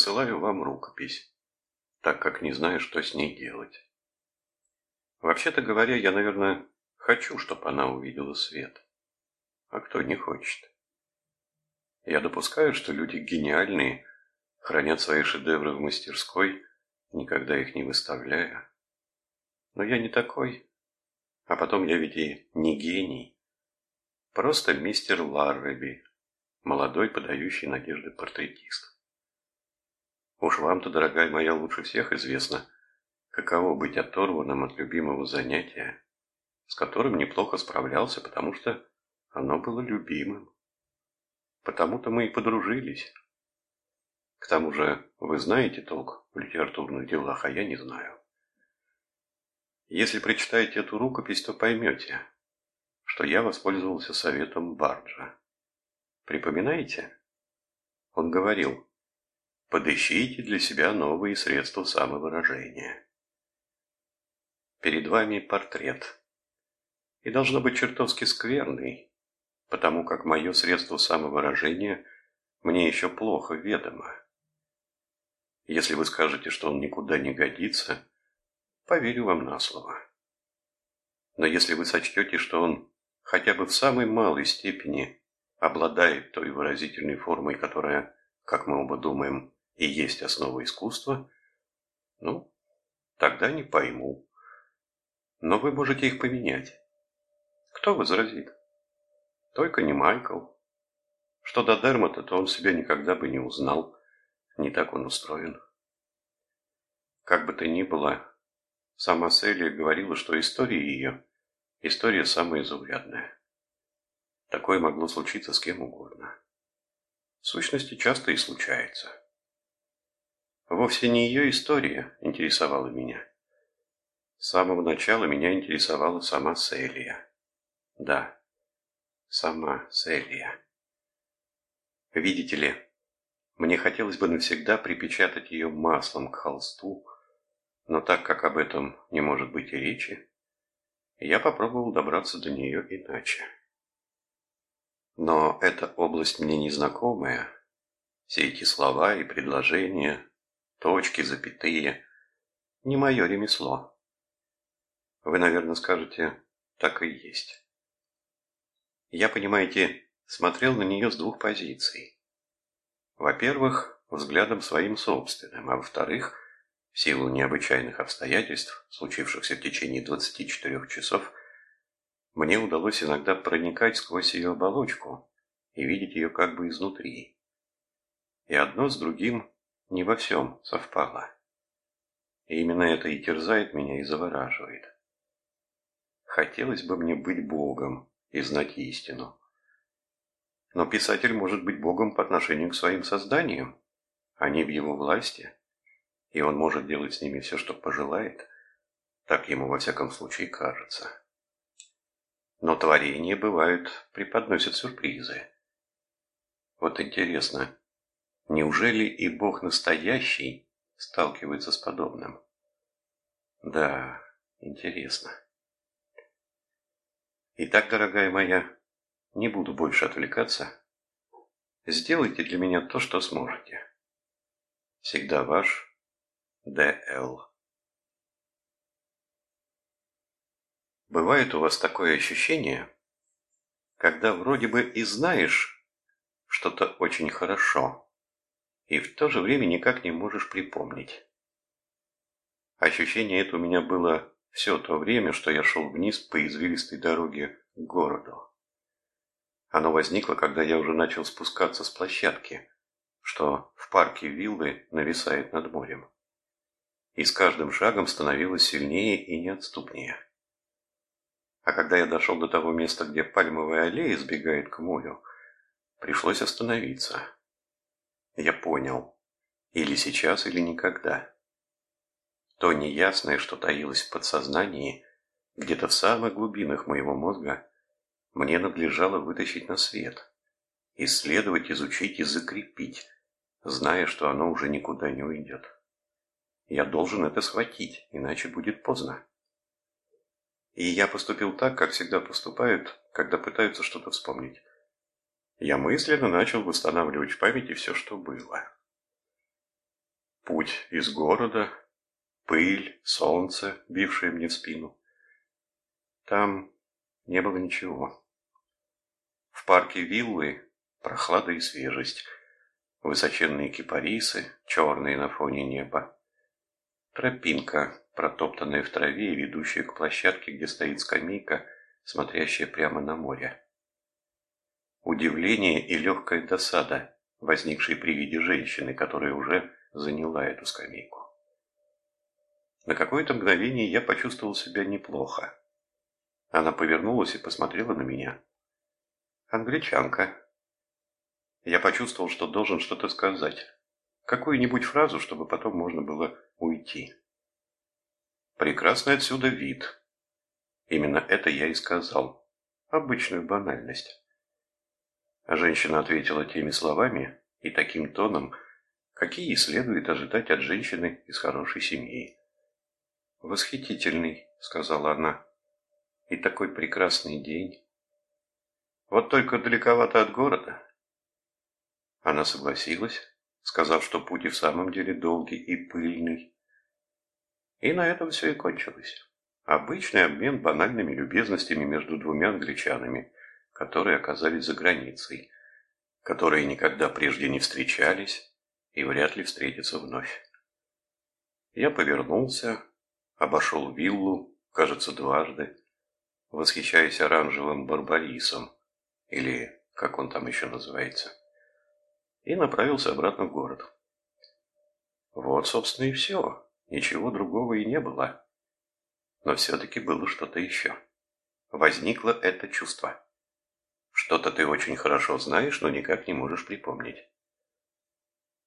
посылаю вам рукопись, так как не знаю, что с ней делать. Вообще-то говоря, я, наверное, хочу, чтобы она увидела свет. А кто не хочет? Я допускаю, что люди гениальные, хранят свои шедевры в мастерской, никогда их не выставляя. Но я не такой. А потом я ведь и не гений. Просто мистер Ларреби, молодой, подающий надежды портретист. Уж вам-то, дорогая моя, лучше всех известно, каково быть оторванным от любимого занятия, с которым неплохо справлялся, потому что оно было любимым. Потому-то мы и подружились. К тому же вы знаете толк в литературных делах, а я не знаю. Если прочитаете эту рукопись, то поймете, что я воспользовался советом Барджа. Припоминаете? Он говорил, подыщите для себя новые средства самовыражения. Перед вами портрет. И должно быть чертовски скверный, потому как мое средство самовыражения мне еще плохо ведомо. Если вы скажете, что он никуда не годится, поверю вам на слово. Но если вы сочтете, что он хотя бы в самой малой степени обладает той выразительной формой, которая, как мы оба думаем, и есть основа искусства, ну, тогда не пойму. Но вы можете их поменять. Кто возразит? Только не Майкл. Что до Дермота, то он себя никогда бы не узнал. Не так он устроен. Как бы то ни было, сама Селия говорила, что история ее – история самая заурядная. Такое могло случиться с кем угодно. В сущности, часто и случается. Вовсе не ее история интересовала меня. С самого начала меня интересовала сама Селия. Да, сама Селия. Видите ли, мне хотелось бы навсегда припечатать ее маслом к холсту, но так как об этом не может быть и речи, я попробовал добраться до нее иначе. Но эта область мне незнакомая, все эти слова и предложения, точки, запятые, не мое ремесло. Вы, наверное, скажете, так и есть. Я, понимаете, смотрел на нее с двух позиций. Во-первых, взглядом своим собственным, а во-вторых, в силу необычайных обстоятельств, случившихся в течение 24 часов, мне удалось иногда проникать сквозь ее оболочку и видеть ее как бы изнутри. И одно с другим не во всем совпало. И именно это и терзает меня и завораживает. Хотелось бы мне быть Богом и знать истину. Но писатель может быть Богом по отношению к своим созданиям. Они в его власти, и он может делать с ними все, что пожелает. Так ему во всяком случае кажется. Но творения бывают, преподносят сюрпризы. Вот интересно, неужели и Бог настоящий сталкивается с подобным? Да, интересно. Итак, дорогая моя, не буду больше отвлекаться. Сделайте для меня то, что сможете. Всегда ваш Д.Л. Бывает у вас такое ощущение, когда вроде бы и знаешь что-то очень хорошо, и в то же время никак не можешь припомнить. Ощущение это у меня было все то время, что я шел вниз по извилистой дороге к городу. Оно возникло, когда я уже начал спускаться с площадки, что в парке виллы нависает над морем. И с каждым шагом становилось сильнее и неотступнее. А когда я дошел до того места, где пальмовая аллея сбегает к морю, пришлось остановиться. Я понял. Или сейчас, или никогда. То неясное, что таилось в подсознании, где-то в самых глубинах моего мозга, мне надлежало вытащить на свет, исследовать, изучить и закрепить, зная, что оно уже никуда не уйдет. Я должен это схватить, иначе будет поздно. И я поступил так, как всегда поступают, когда пытаются что-то вспомнить. Я мысленно начал восстанавливать в памяти все, что было. Путь из города, пыль, солнце, бившее мне в спину. Там не было ничего. В парке виллы прохлада и свежесть, высоченные кипарисы, черные на фоне неба. Тропинка, протоптанная в траве и ведущая к площадке, где стоит скамейка, смотрящая прямо на море. Удивление и легкая досада, возникшие при виде женщины, которая уже заняла эту скамейку. На какое-то мгновение я почувствовал себя неплохо. Она повернулась и посмотрела на меня. «Англичанка». Я почувствовал, что должен что-то сказать. Какую-нибудь фразу, чтобы потом можно было уйти. Прекрасный отсюда вид. Именно это я и сказал. Обычную банальность. Женщина ответила теми словами и таким тоном, какие следует ожидать от женщины из хорошей семьи. «Восхитительный», — сказала она, — «и такой прекрасный день». «Вот только далековато от города». Она согласилась, сказав, что путь и в самом деле долгий и пыльный. И на этом все и кончилось. Обычный обмен банальными любезностями между двумя англичанами, которые оказались за границей, которые никогда прежде не встречались и вряд ли встретятся вновь. Я повернулся, обошел виллу, кажется, дважды, восхищаясь оранжевым барбарисом, или как он там еще называется, и направился обратно в город. Вот, собственно, и все. Ничего другого и не было. Но все-таки было что-то еще. Возникло это чувство. Что-то ты очень хорошо знаешь, но никак не можешь припомнить.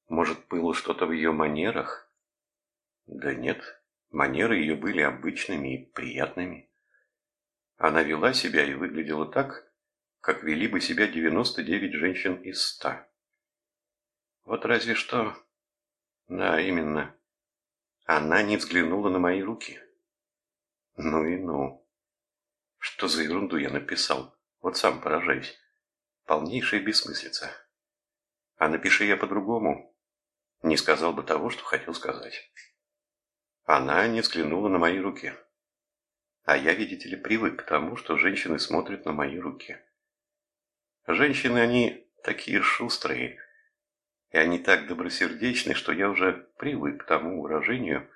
Может, было что-то в ее манерах? Да нет, манеры ее были обычными и приятными. Она вела себя и выглядела так, как вели бы себя 99 женщин из ста. Вот разве что... Да, именно. Она не взглянула на мои руки. Ну и ну. Что за ерунду я написал? Вот сам поражаюсь. Полнейшая бессмыслица. А напиши я по-другому, не сказал бы того, что хотел сказать. Она не взглянула на мои руки. А я, видите ли, привык к тому, что женщины смотрят на мои руки. Женщины, они такие шустрые, и они так добросердечны, что я уже привык к тому выражению,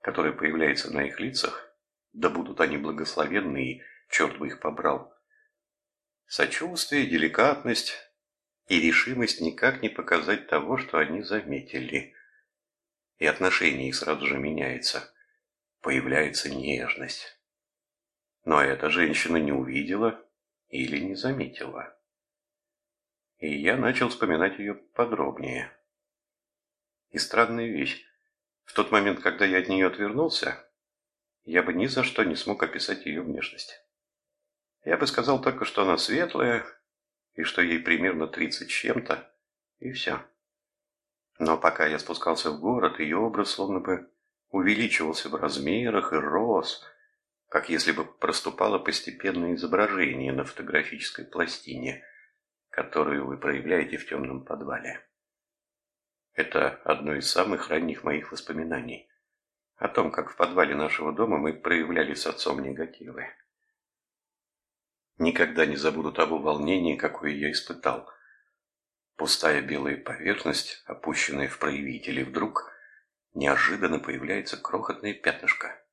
которое появляется на их лицах, да будут они благословенны, и черт бы их побрал. Сочувствие, деликатность и решимость никак не показать того, что они заметили. И отношение их сразу же меняется. Появляется нежность. Но эта женщина не увидела или не заметила. И я начал вспоминать ее подробнее. И странная вещь. В тот момент, когда я от нее отвернулся, я бы ни за что не смог описать ее внешность. Я бы сказал только, что она светлая, и что ей примерно тридцать чем-то, и все. Но пока я спускался в город, ее образ словно бы увеличивался в размерах и рос, как если бы проступало постепенное изображение на фотографической пластине, которую вы проявляете в темном подвале. Это одно из самых ранних моих воспоминаний о том, как в подвале нашего дома мы проявляли с отцом негативы. Никогда не забуду того волнения, какое я испытал. Пустая белая поверхность, опущенная в проявитель, вдруг неожиданно появляется крохотное пятнышко.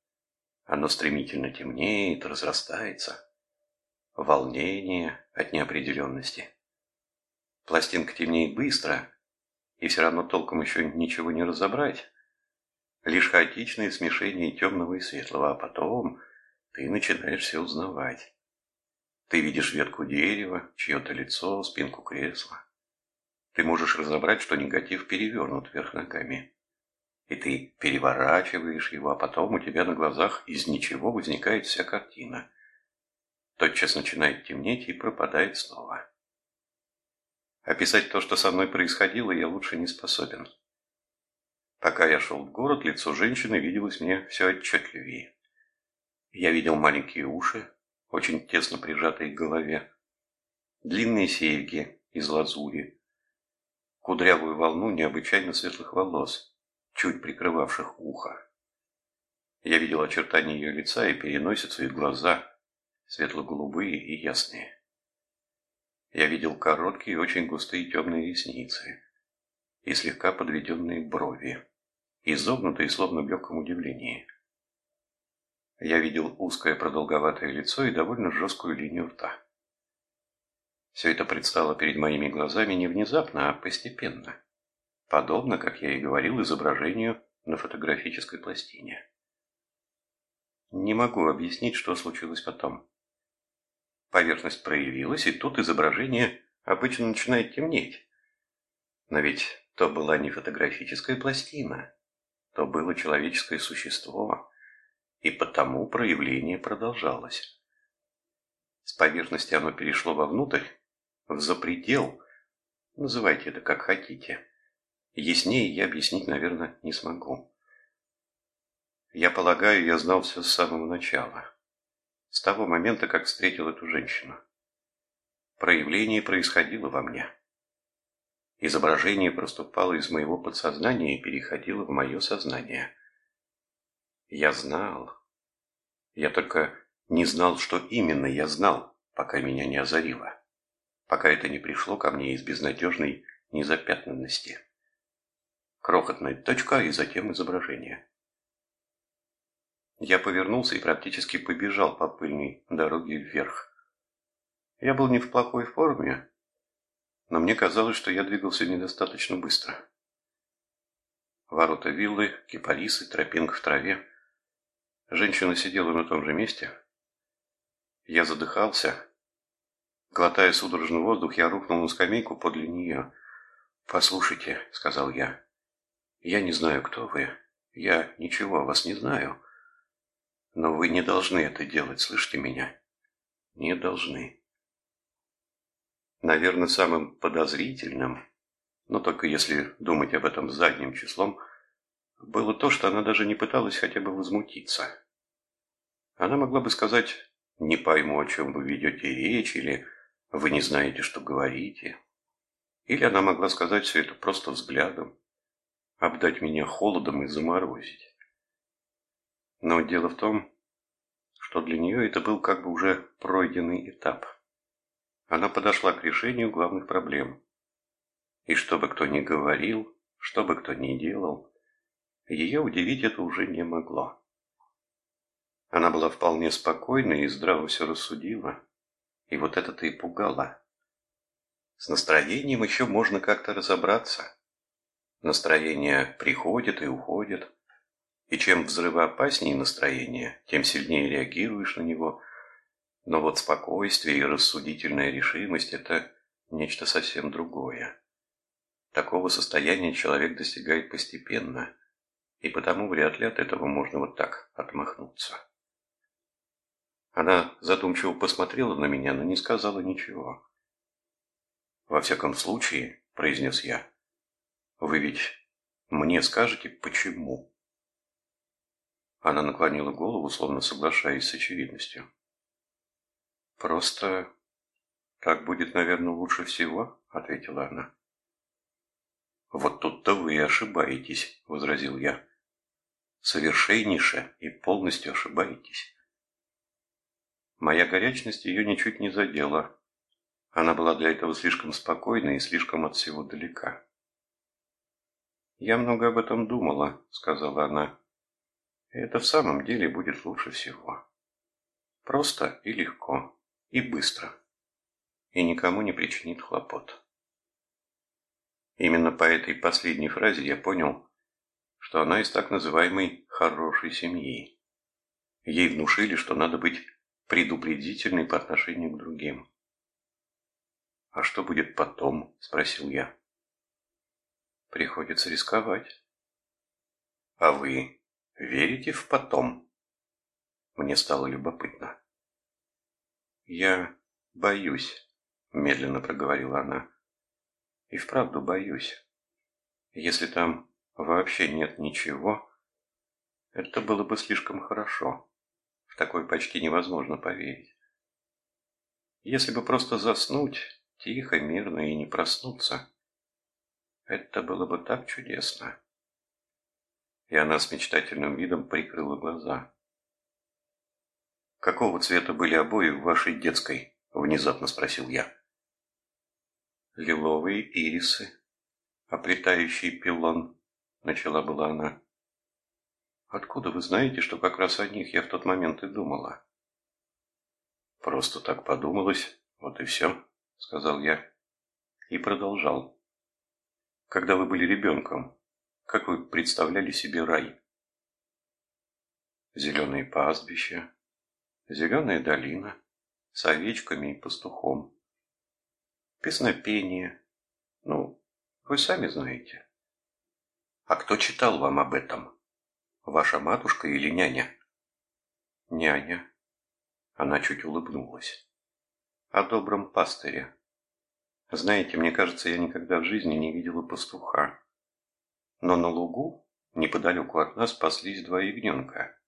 Оно стремительно темнеет, разрастается. Волнение от неопределенности. Пластинка темнеет быстро, и все равно толком еще ничего не разобрать. Лишь хаотичное смешение темного и светлого, а потом ты начинаешь все узнавать. Ты видишь ветку дерева, чье-то лицо, спинку кресла. Ты можешь разобрать, что негатив перевернут вверх ногами. И ты переворачиваешь его, а потом у тебя на глазах из ничего возникает вся картина. Тотчас начинает темнеть и пропадает снова. Описать то, что со мной происходило, я лучше не способен. Пока я шел в город, лицо женщины виделось мне все отчетливее. Я видел маленькие уши, очень тесно прижатые к голове, длинные серьги из лазури, кудрявую волну необычайно светлых волос, чуть прикрывавших ухо. Я видел очертания ее лица и переносицу и глаза, светло-голубые и ясные. Я видел короткие, очень густые темные ресницы и слегка подведенные брови, изогнутые, словно в легком удивлении. Я видел узкое продолговатое лицо и довольно жесткую линию рта. Все это предстало перед моими глазами не внезапно, а постепенно, подобно, как я и говорил, изображению на фотографической пластине. Не могу объяснить, что случилось потом. Поверхность проявилась, и тут изображение обычно начинает темнеть. Но ведь то была не фотографическая пластина, то было человеческое существо, и потому проявление продолжалось. С поверхности оно перешло вовнутрь, в запредел, называйте это как хотите. Яснее я объяснить, наверное, не смогу. Я полагаю, я знал все с самого начала. С того момента, как встретил эту женщину. Проявление происходило во мне. Изображение проступало из моего подсознания и переходило в мое сознание. Я знал. Я только не знал, что именно я знал, пока меня не озарило. Пока это не пришло ко мне из безнадежной незапятнанности. Крохотная точка и затем изображение. Я повернулся и практически побежал по пыльной дороге вверх. Я был не в плохой форме, но мне казалось, что я двигался недостаточно быстро. Ворота виллы, кипарисы, тропинка в траве. Женщина сидела на том же месте. Я задыхался. Глотая судорожный воздух, я рухнул на скамейку подле нее. «Послушайте», — сказал я, — «я не знаю, кто вы. Я ничего о вас не знаю. Но вы не должны это делать, слышите меня? Не должны». Наверное, самым подозрительным, но только если думать об этом задним числом, было то, что она даже не пыталась хотя бы возмутиться. Она могла бы сказать «не пойму, о чем вы ведете речь» или «вы не знаете, что говорите». Или она могла сказать все это просто взглядом, обдать меня холодом и заморозить. Но дело в том, что для нее это был как бы уже пройденный этап. Она подошла к решению главных проблем. И что бы кто ни говорил, что бы кто ни делал, ее удивить это уже не могло. Она была вполне спокойна и здраво все рассудила, и вот это-то и пугало. С настроением еще можно как-то разобраться. Настроение приходит и уходит, и чем взрывоопаснее настроение, тем сильнее реагируешь на него – но вот спокойствие и рассудительная решимость – это нечто совсем другое. Такого состояния человек достигает постепенно, и потому вряд ли от этого можно вот так отмахнуться. Она задумчиво посмотрела на меня, но не сказала ничего. «Во всяком случае», – произнес я, – «вы ведь мне скажете, почему?» Она наклонила голову, словно соглашаясь с очевидностью. «Просто так будет, наверное, лучше всего», — ответила она. «Вот тут-то вы и ошибаетесь», — возразил я. «Совершеннейше и полностью ошибаетесь». Моя горячность ее ничуть не задела. Она была для этого слишком спокойна и слишком от всего далека. «Я много об этом думала», — сказала она. «И это в самом деле будет лучше всего. Просто и легко» и быстро, и никому не причинит хлопот. Именно по этой последней фразе я понял, что она из так называемой «хорошей семьи». Ей внушили, что надо быть предупредительной по отношению к другим. «А что будет потом?» – спросил я. «Приходится рисковать». «А вы верите в потом?» Мне стало любопытно. «Я боюсь», – медленно проговорила она. «И вправду боюсь. Если там вообще нет ничего, это было бы слишком хорошо. В такое почти невозможно поверить. Если бы просто заснуть, тихо, мирно и не проснуться, это было бы так чудесно. И она с мечтательным видом прикрыла глаза. «Какого цвета были обои в вашей детской?» – внезапно спросил я. «Лиловые ирисы, оплетающий пилон», – начала была она. «Откуда вы знаете, что как раз о них я в тот момент и думала?» «Просто так подумалось, вот и все», — сказал я. И продолжал. «Когда вы были ребенком, как вы представляли себе рай?» Зеленые пастбища, зеленая долина с овечками и пастухом. Песнопение. Ну, вы сами знаете. А кто читал вам об этом? Ваша матушка или няня? Няня. Она чуть улыбнулась. О добром пастыре. Знаете, мне кажется, я никогда в жизни не видела пастуха. Но на лугу, неподалеку от нас, паслись два ягненка.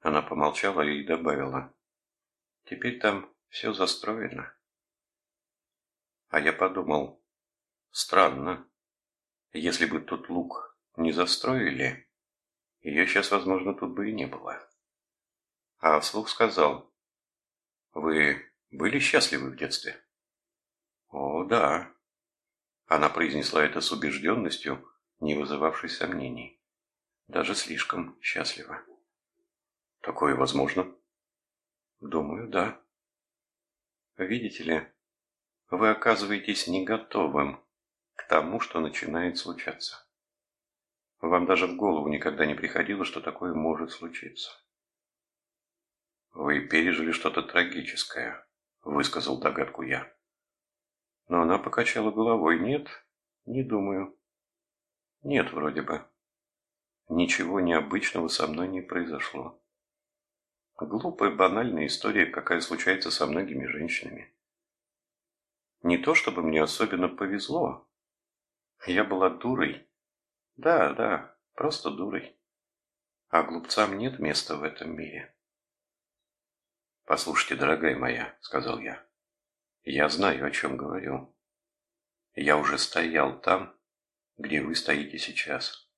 Она помолчала и добавила. Теперь там все застроено. А я подумал, странно, если бы тот луг не застроили, ее сейчас, возможно, тут бы и не было а вслух сказал, «Вы были счастливы в детстве?» «О, да». Она произнесла это с убежденностью, не вызывавшей сомнений. Даже слишком счастлива. «Такое возможно?» «Думаю, да». «Видите ли, вы оказываетесь не готовым к тому, что начинает случаться. Вам даже в голову никогда не приходило, что такое может случиться. «Вы пережили что-то трагическое», — высказал догадку я. Но она покачала головой. «Нет, не думаю». «Нет, вроде бы. Ничего необычного со мной не произошло. Глупая, банальная история, какая случается со многими женщинами. Не то, чтобы мне особенно повезло. Я была дурой. Да, да, просто дурой. А глупцам нет места в этом мире». «Послушайте, дорогая моя», — сказал я, — «я знаю, о чем говорю. Я уже стоял там, где вы стоите сейчас,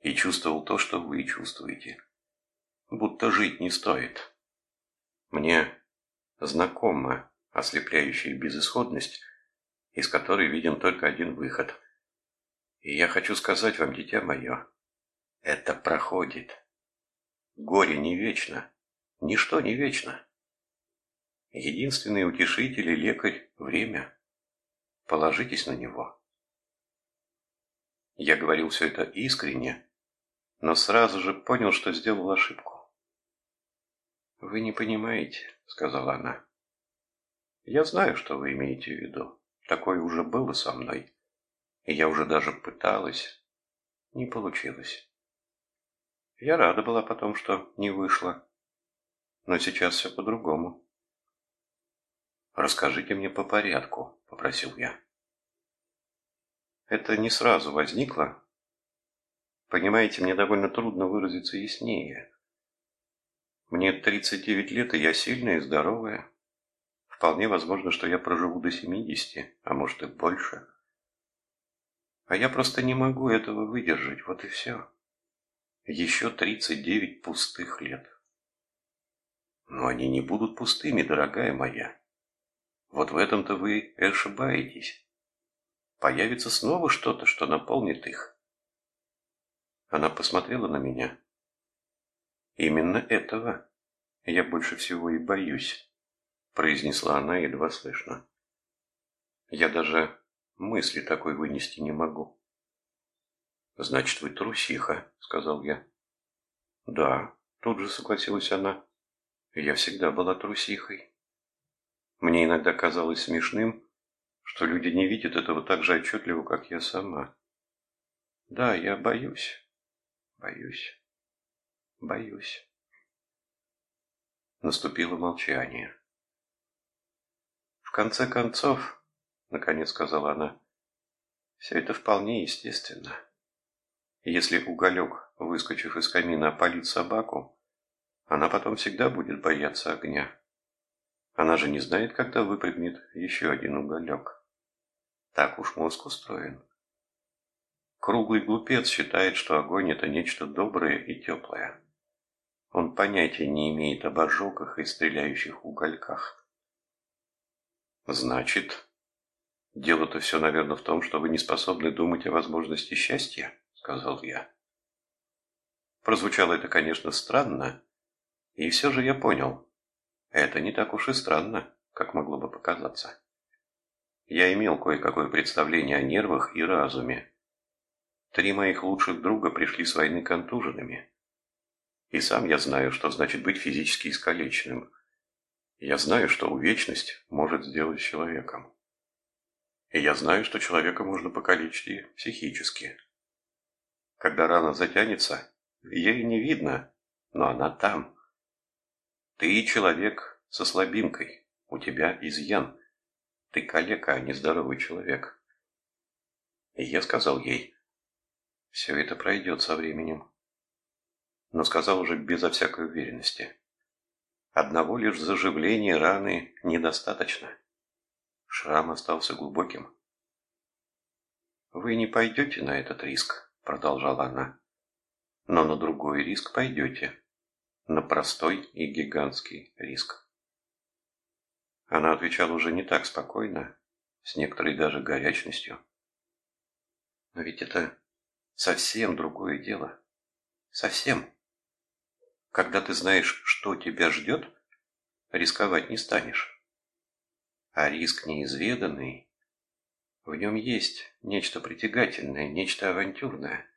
и чувствовал то, что вы чувствуете. Будто жить не стоит. Мне знакома ослепляющая безысходность, из которой виден только один выход. И я хочу сказать вам, дитя мое, это проходит. Горе не вечно, ничто не вечно. Единственный утешитель и лекарь – время. Положитесь на него. Я говорил все это искренне, но сразу же понял, что сделал ошибку. «Вы не понимаете», — сказала она. «Я знаю, что вы имеете в виду. Такое уже было со мной. Я уже даже пыталась. Не получилось. Я рада была потом, что не вышло. Но сейчас все по-другому. «Расскажите мне по порядку», — попросил я. Это не сразу возникло. Понимаете, мне довольно трудно выразиться яснее. Мне 39 лет, и я сильная и здоровая. Вполне возможно, что я проживу до 70, а может и больше. А я просто не могу этого выдержать, вот и все. Еще 39 пустых лет. Но они не будут пустыми, дорогая моя. Вот в этом-то вы ошибаетесь. Появится снова что-то, что наполнит их. Она посмотрела на меня. Именно этого я больше всего и боюсь, произнесла она едва слышно. Я даже мысли такой вынести не могу. Значит, вы трусиха, сказал я. Да, тут же согласилась она. Я всегда была трусихой. Мне иногда казалось смешным, что люди не видят этого так же отчетливо, как я сама. Да, я боюсь, боюсь, боюсь. Наступило молчание. В конце концов, наконец сказала она, все это вполне естественно. Если уголек, выскочив из камина, опалит собаку, она потом всегда будет бояться огня. Она же не знает, когда выпрыгнет еще один уголек. Так уж мозг устроен. Круглый глупец считает, что огонь – это нечто доброе и теплое. Он понятия не имеет об ожогах и стреляющих угольках. Значит, дело-то все, наверное, в том, что вы не способны думать о возможности счастья, сказал я. Прозвучало это, конечно, странно, и все же я понял. Это не так уж и странно, как могло бы показаться. Я имел кое-какое представление о нервах и разуме. Три моих лучших друга пришли с войны контуженными. И сам я знаю, что значит быть физически искалеченным. Я знаю, что увечность может сделать человеком. И я знаю, что человека можно покалечить и психически. Когда рана затянется, ей не видно, но она там. Ты человек со слабинкой, у тебя изъян. Ты калека, а не здоровый человек. И я сказал ей, все это пройдет со временем но сказал уже безо всякой уверенности. Одного лишь заживления раны недостаточно. Шрам остался глубоким. «Вы не пойдете на этот риск», — продолжала она. «Но на другой риск пойдете. На простой и гигантский риск». Она отвечала уже не так спокойно, с некоторой даже горячностью. «Но ведь это совсем другое дело. Совсем». Когда ты знаешь, что тебя ждет, рисковать не станешь. А риск неизведанный, в нем есть нечто притягательное, нечто авантюрное.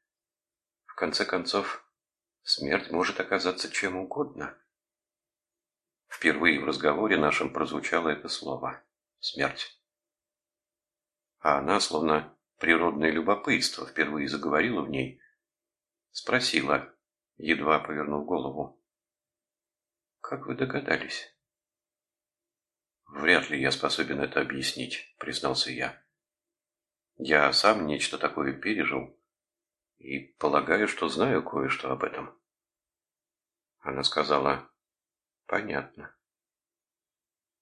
В конце концов, смерть может оказаться чем угодно. Впервые в разговоре нашем прозвучало это слово «смерть». А она, словно природное любопытство, впервые заговорила в ней, спросила, едва повернул голову. «Как вы догадались?» «Вряд ли я способен это объяснить», — признался я. «Я сам нечто такое пережил и полагаю, что знаю кое-что об этом». Она сказала, «Понятно».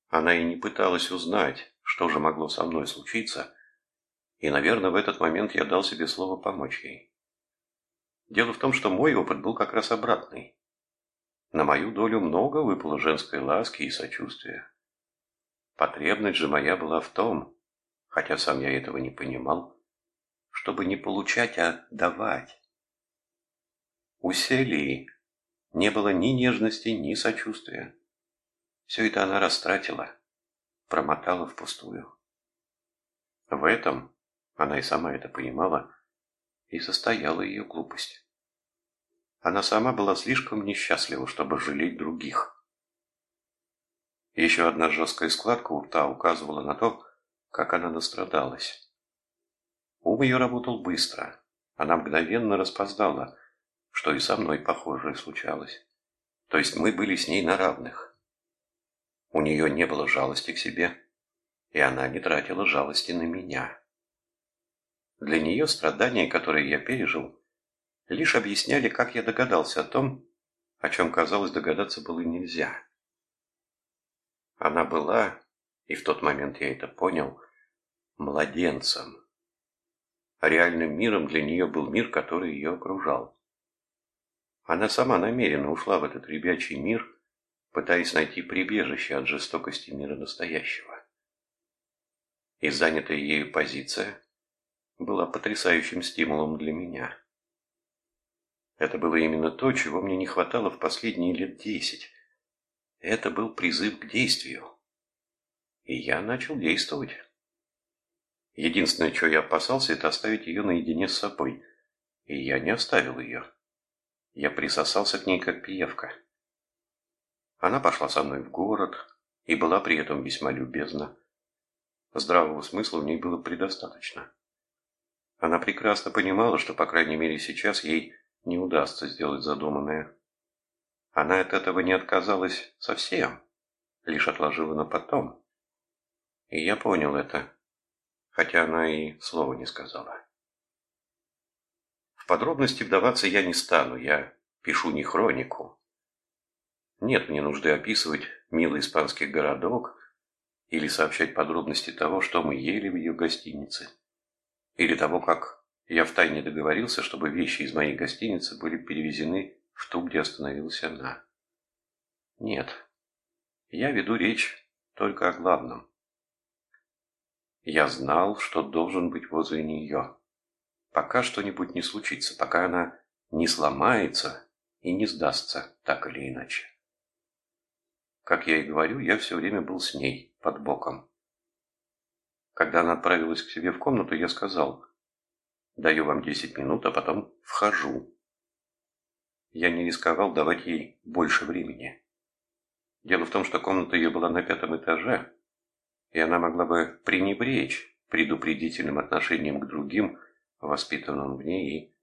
Она и не пыталась узнать, что же могло со мной случиться, и, наверное, в этот момент я дал себе слово помочь ей. Дело в том, что мой опыт был как раз обратный. На мою долю много выпало женской ласки и сочувствия. Потребность же моя была в том, хотя сам я этого не понимал, чтобы не получать, а давать. У Селии не было ни нежности, ни сочувствия. Все это она растратила, промотала впустую. В этом, она и сама это понимала, и состояла ее глупость. Она сама была слишком несчастлива, чтобы жалеть других. Еще одна жесткая складка у рта указывала на то, как она настрадалась. Ум ее работал быстро. Она мгновенно распознала, что и со мной похожее случалось. То есть мы были с ней на равных. У нее не было жалости к себе, и она не тратила жалости на меня. Для нее страдания, которые я пережил, лишь объясняли, как я догадался о том, о чем, казалось, догадаться было нельзя. Она была, и в тот момент я это понял, младенцем. реальным миром для нее был мир, который ее окружал. Она сама намеренно ушла в этот ребячий мир, пытаясь найти прибежище от жестокости мира настоящего. И занятая ею позиция была потрясающим стимулом для меня. Это было именно то, чего мне не хватало в последние лет десять. Это был призыв к действию. И я начал действовать. Единственное, чего я опасался, это оставить ее наедине с собой. И я не оставил ее. Я присосался к ней, как пиявка. Она пошла со мной в город и была при этом весьма любезна. Здравого смысла в ней было предостаточно. Она прекрасно понимала, что, по крайней мере, сейчас ей не удастся сделать задуманное. Она от этого не отказалась совсем, лишь отложила на потом. И я понял это, хотя она и слова не сказала. В подробности вдаваться я не стану, я пишу не хронику. Нет мне нужды описывать милый испанский городок или сообщать подробности того, что мы ели в ее гостинице, или того, как я втайне договорился, чтобы вещи из моей гостиницы были перевезены ту, где остановилась она. Нет, я веду речь только о главном. Я знал, что должен быть возле нее. Пока что-нибудь не случится, пока она не сломается и не сдастся так или иначе. Как я и говорю, я все время был с ней, под боком. Когда она отправилась к себе в комнату, я сказал, даю вам десять минут, а потом вхожу. Я не рисковал давать ей больше времени. Дело в том, что комната ее была на пятом этаже, и она могла бы пренебречь предупредительным отношением к другим, воспитанным в ней, и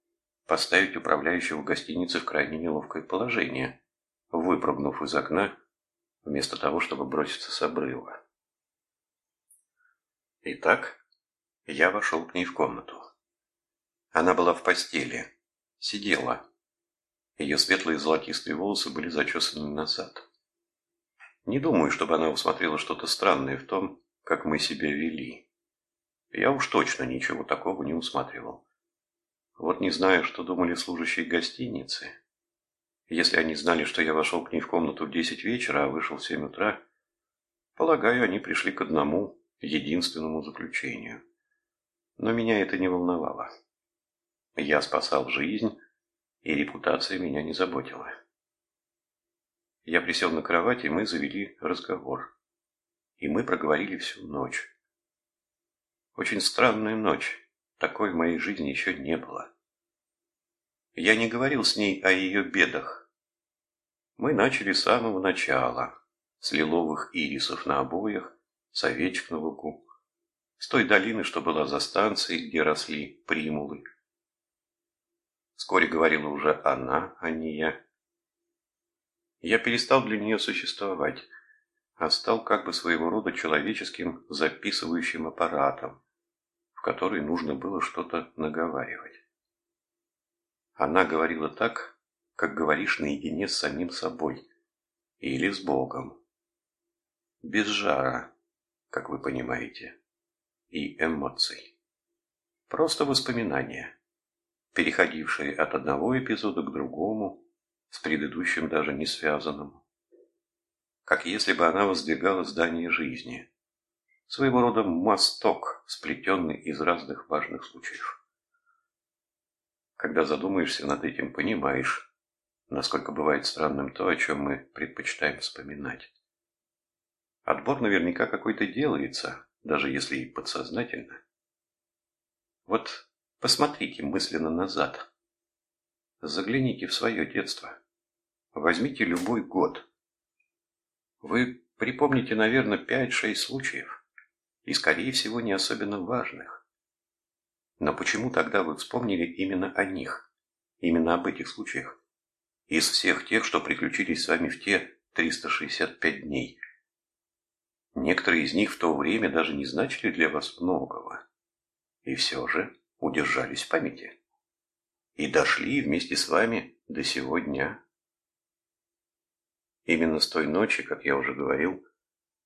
поставить управляющего гостиницы в крайне неловкое положение, выпрыгнув из окна, вместо того, чтобы броситься с обрыва. Итак, я вошел к ней в комнату. Она была в постели, сидела. Ее светлые золотистые волосы были зачесаны назад. Не думаю, чтобы она усмотрела что-то странное в том, как мы себя вели. Я уж точно ничего такого не усматривал. Вот не знаю, что думали служащие гостиницы. Если они знали, что я вошел к ней в комнату в десять вечера, а вышел в семь утра, полагаю, они пришли к одному, единственному заключению. Но меня это не волновало. Я спасал жизнь, и репутация меня не заботила. Я присел на кровать, и мы завели разговор. И мы проговорили всю ночь. Очень странная ночь. Такой в моей жизни еще не было. Я не говорил с ней о ее бедах. Мы начали с самого начала, с лиловых ирисов на обоях, с овечек на лугу, с той долины, что была за станцией, где росли примулы. Вскоре говорила уже она, а не я. Я перестал для нее существовать, а стал как бы своего рода человеческим записывающим аппаратом, в который нужно было что-то наговаривать. Она говорила так, как говоришь наедине с самим собой или с Богом. Без жара, как вы понимаете, и эмоций. Просто воспоминания, переходившие от одного эпизода к другому, с предыдущим даже не связанным. Как если бы она воздвигала здание жизни. Своего рода мосток, сплетенный из разных важных случаев. Когда задумаешься над этим, понимаешь, насколько бывает странным то, о чем мы предпочитаем вспоминать. Отбор наверняка какой-то делается, даже если и подсознательно. Вот посмотрите мысленно назад. Загляните в свое детство. Возьмите любой год. Вы припомните, наверное, 5-6 случаев, и, скорее всего, не особенно важных. Но почему тогда вы вспомнили именно о них, именно об этих случаях? Из всех тех, что приключились с вами в те 365 дней. Некоторые из них в то время даже не значили для вас многого. И все же удержались в памяти. И дошли вместе с вами до сего дня. Именно с той ночи, как я уже говорил,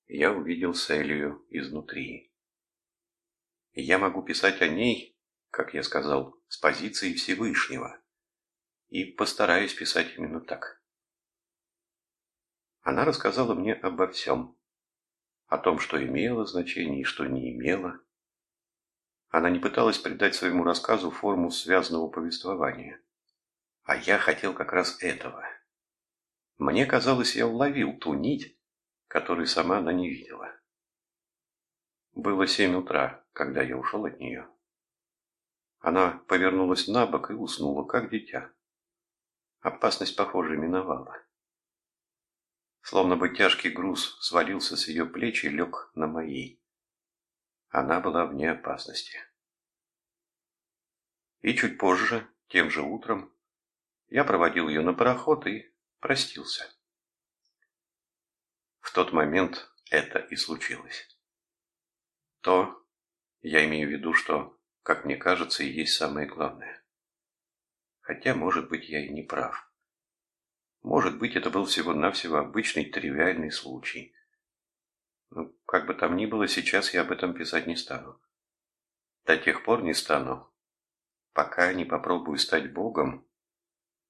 я увидел Селию изнутри. Я могу писать о ней, как я сказал, с позиции Всевышнего. И постараюсь писать именно так. Она рассказала мне обо всем. О том, что имело значение и что не имело. Она не пыталась придать своему рассказу форму связанного повествования. А я хотел как раз этого. Мне казалось, я уловил ту нить, которую сама она не видела. Было семь утра, когда я ушел от нее. Она повернулась на бок и уснула, как дитя. Опасность, похоже, миновала. Словно бы тяжкий груз свалился с ее плеч и лег на мои. Она была вне опасности. И чуть позже, тем же утром, я проводил ее на пароход и простился. В тот момент это и случилось. То, я имею в виду, что, как мне кажется, и есть самое главное. Хотя, может быть, я и не прав. Может быть, это был всего-навсего обычный тривиальный случай. Ну, как бы там ни было, сейчас я об этом писать не стану. До тех пор не стану, пока не попробую стать Богом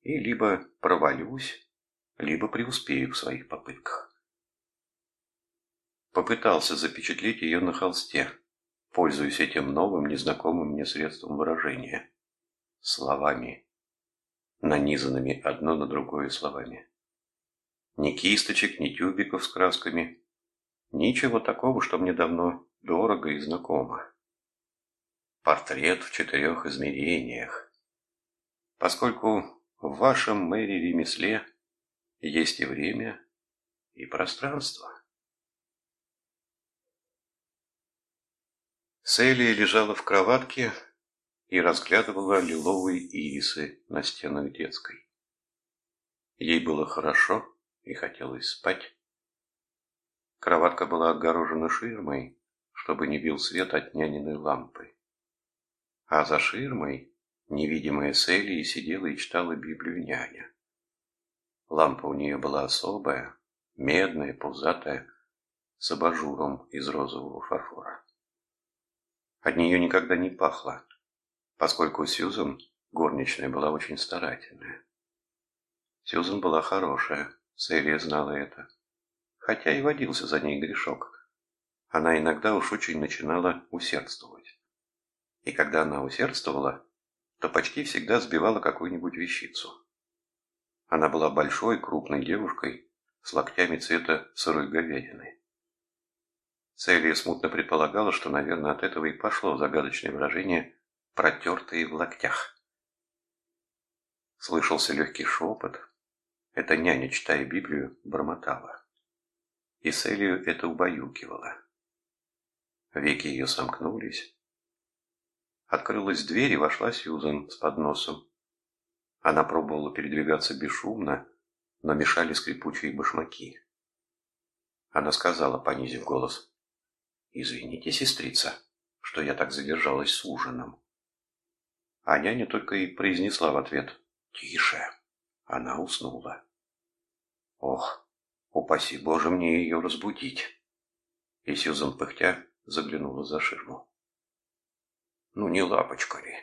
и либо провалюсь, либо преуспею в своих попытках. Попытался запечатлеть ее на холсте, пользуясь этим новым, незнакомым мне средством выражения. Словами, нанизанными одно на другое словами. Ни кисточек, ни тюбиков с красками. Ничего такого, что мне давно дорого и знакомо. Портрет в четырех измерениях. Поскольку в вашем мэри ремесле есть и время, и пространство. Селия лежала в кроватке и разглядывала лиловые ирисы на стенах детской. Ей было хорошо и хотелось спать. Кроватка была отгорожена ширмой, чтобы не бил свет от няниной лампы. А за ширмой Невидимая Селия сидела и читала Библию няня. Лампа у нее была особая, медная, пузатая, с абажуром из розового фарфора. От нее никогда не пахло, поскольку Сьюзан, горничная, была очень старательная. Сьюзан была хорошая, Селия знала это, хотя и водился за ней грешок. Она иногда уж очень начинала усердствовать. И когда она усердствовала, то почти всегда сбивала какую-нибудь вещицу. Она была большой, крупной девушкой с локтями цвета сырой говядины. Селия смутно предполагала, что, наверное, от этого и пошло загадочное выражение «протертые в локтях». Слышался легкий шепот. Это няня, читая Библию, бормотала. И Селию это убаюкивало. Веки ее сомкнулись, Открылась дверь и вошла Сьюзен с подносом. Она пробовала передвигаться бесшумно, но мешали скрипучие башмаки. Она сказала, понизив голос, «Извините, сестрица, что я так задержалась с ужином». А няня только и произнесла в ответ, «Тише». Она уснула. Ох, упаси Боже мне ее разбудить. И Сьюзан пыхтя заглянула за ширму. Ну, не лапочка ли?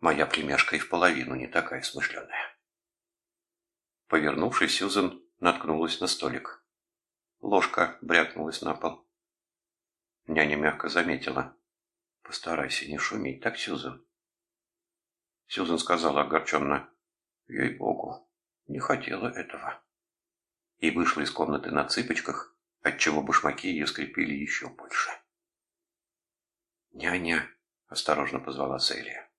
Моя племяшка и в половину не такая смышленая. Повернувшись, Сьюзен наткнулась на столик. Ложка брякнулась на пол. Няня мягко заметила. «Постарайся не шуметь, так, Сьюзен?» Сьюзен сказала огорченно. «Ей-богу, не хотела этого». И вышла из комнаты на цыпочках, отчего башмаки ее скрипели еще больше. «Няня!» — осторожно позвала Селия.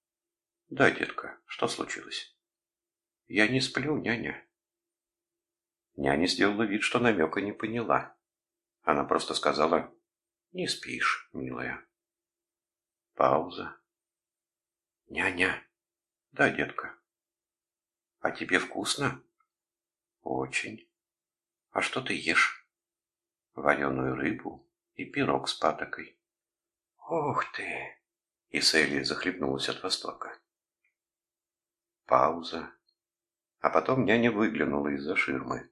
«Да, детка, что случилось?» «Я не сплю, няня». Няня сделала вид, что намека не поняла. Она просто сказала «Не спишь, милая». Пауза. «Няня». «Да, детка». «А тебе вкусно?» «Очень». «А что ты ешь?» «Вареную рыбу и пирог с патокой». «Ух ты!» и Селия захлебнулась от восторга. Пауза. А потом няня выглянула из-за ширмы.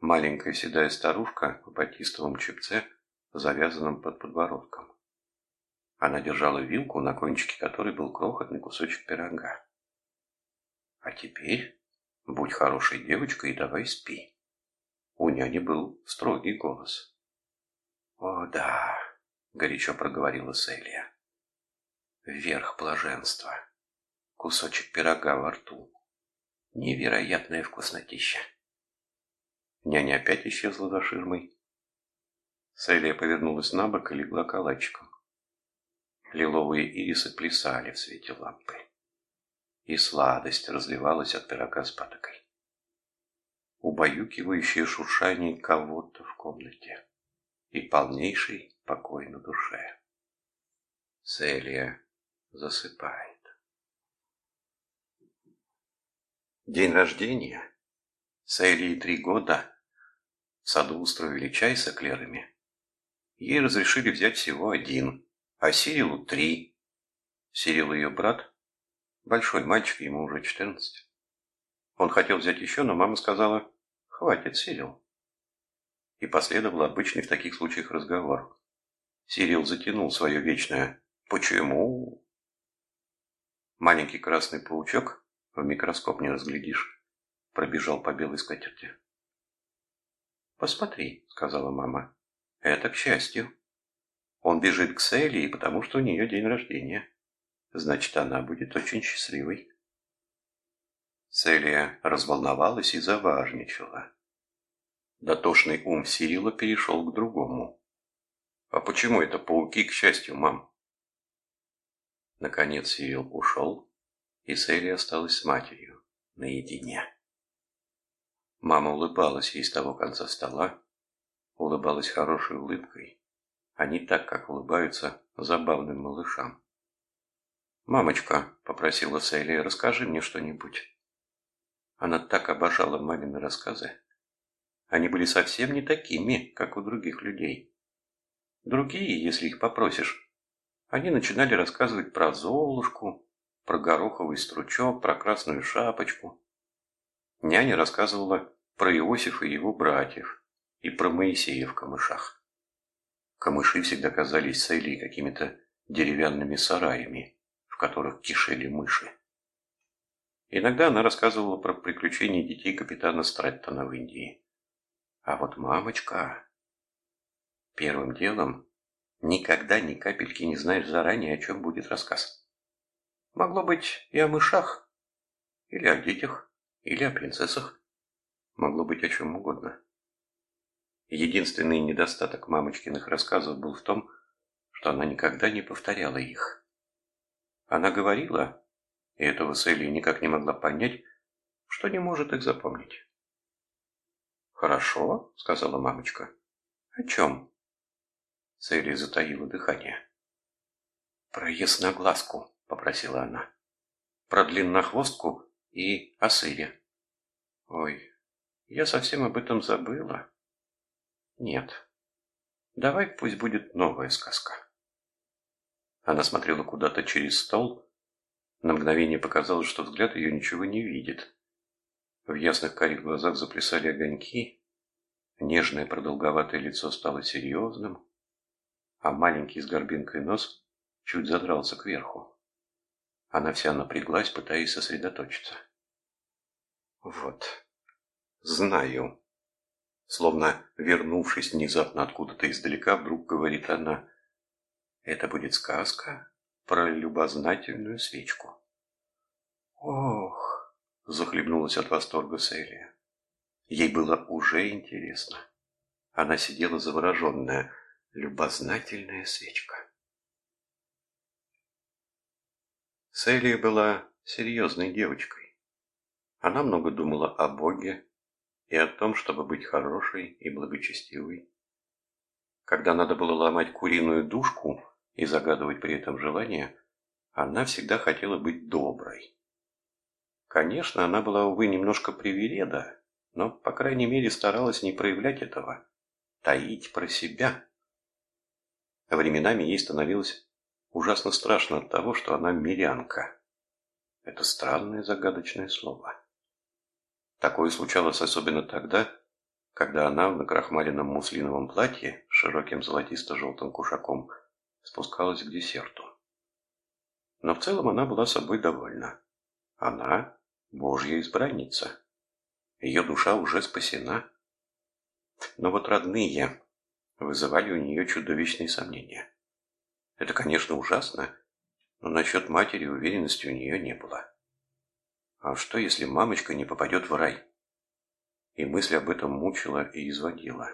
Маленькая седая старушка в батистовом чепце, завязанном под подбородком. Она держала вилку, на кончике которой был крохотный кусочек пирога. А теперь будь хорошей девочкой и давай спи. У няни был строгий голос. «О, да», — горячо проговорила Селия вверх блаженства. Кусочек пирога во рту. Невероятная вкуснотища. Няня опять исчезла за ширмой. Селия повернулась на бок и легла калачиком. Лиловые ирисы плясали в свете лампы. И сладость разливалась от пирога с патокой. Убаюкивающее шуршание кого-то в комнате и полнейший покой на душе. Селия засыпает. День рождения. Саэлии три года. В саду устроили чай с эклерами. Ей разрешили взять всего один, а Сирилу три. Сирил ее брат, Большой мальчик, ему уже четырнадцать. Он хотел взять еще, но мама сказала, хватит, Сирил. И последовал обычный в таких случаях разговор. Сирил затянул свое вечное «Почему?». Маленький красный паучок, в микроскоп не разглядишь, пробежал по белой скатерти. «Посмотри», — сказала мама, — «это к счастью. Он бежит к Селии, потому что у нее день рождения. Значит, она будет очень счастливой». Селия разволновалась и заважничала. Дотошный ум Сирила перешел к другому. «А почему это пауки, к счастью, мам?» Наконец Сирил ушел, и Селия осталась с матерью наедине. Мама улыбалась ей с того конца стола, улыбалась хорошей улыбкой, а не так, как улыбаются забавным малышам. «Мамочка», — попросила Селия, — «расскажи мне что-нибудь». Она так обожала мамины рассказы. Они были совсем не такими, как у других людей. Другие, если их попросишь, они начинали рассказывать про Золушку, про гороховый стручок, про красную шапочку. Няня рассказывала про Иосифа и его братьев и про Моисея в камышах. Камыши всегда казались Сейли какими-то деревянными сараями, в которых кишели мыши. Иногда она рассказывала про приключения детей капитана Страттона в Индии. А вот мамочка... Первым делом никогда ни капельки не знаешь заранее, о чем будет рассказ. Могло быть и о мышах, или о детях, или о принцессах. Могло быть о чем угодно. Единственный недостаток мамочкиных рассказов был в том, что она никогда не повторяла их. Она говорила, и этого Селия никак не могла понять, что не может их запомнить. «Хорошо», — сказала мамочка. «О чем?» Селия затаила дыхание. «Про ясноглазку», — попросила она. «Про длиннохвостку и о сыре». «Ой, я совсем об этом забыла». «Нет. Давай пусть будет новая сказка». Она смотрела куда-то через стол, на мгновение показалось, что взгляд ее ничего не видит. В ясных карих глазах заплясали огоньки, нежное продолговатое лицо стало серьезным, а маленький с горбинкой нос чуть задрался кверху. Она вся напряглась, пытаясь сосредоточиться. «Вот, знаю». Словно вернувшись внезапно откуда-то издалека, вдруг говорит она. «Это будет сказка про любознательную свечку. «Ох!» – захлебнулась от восторга Селия. Ей было уже интересно. Она сидела завороженная, любознательная свечка. Селия была серьезной девочкой. Она много думала о Боге и о том, чтобы быть хорошей и благочестивой. Когда надо было ломать куриную душку, и загадывать при этом желание, она всегда хотела быть доброй. Конечно, она была, увы, немножко привереда, но, по крайней мере, старалась не проявлять этого, таить про себя. Временами ей становилось ужасно страшно от того, что она мирянка. Это странное загадочное слово. Такое случалось особенно тогда, когда она в накрахмаленном муслиновом платье с широким золотисто-желтым кушаком – спускалась к десерту. Но в целом она была собой довольна. Она – Божья избранница. Ее душа уже спасена. Но вот родные вызывали у нее чудовищные сомнения. Это, конечно, ужасно, но насчет матери уверенности у нее не было. А что, если мамочка не попадет в рай? И мысль об этом мучила и изводила.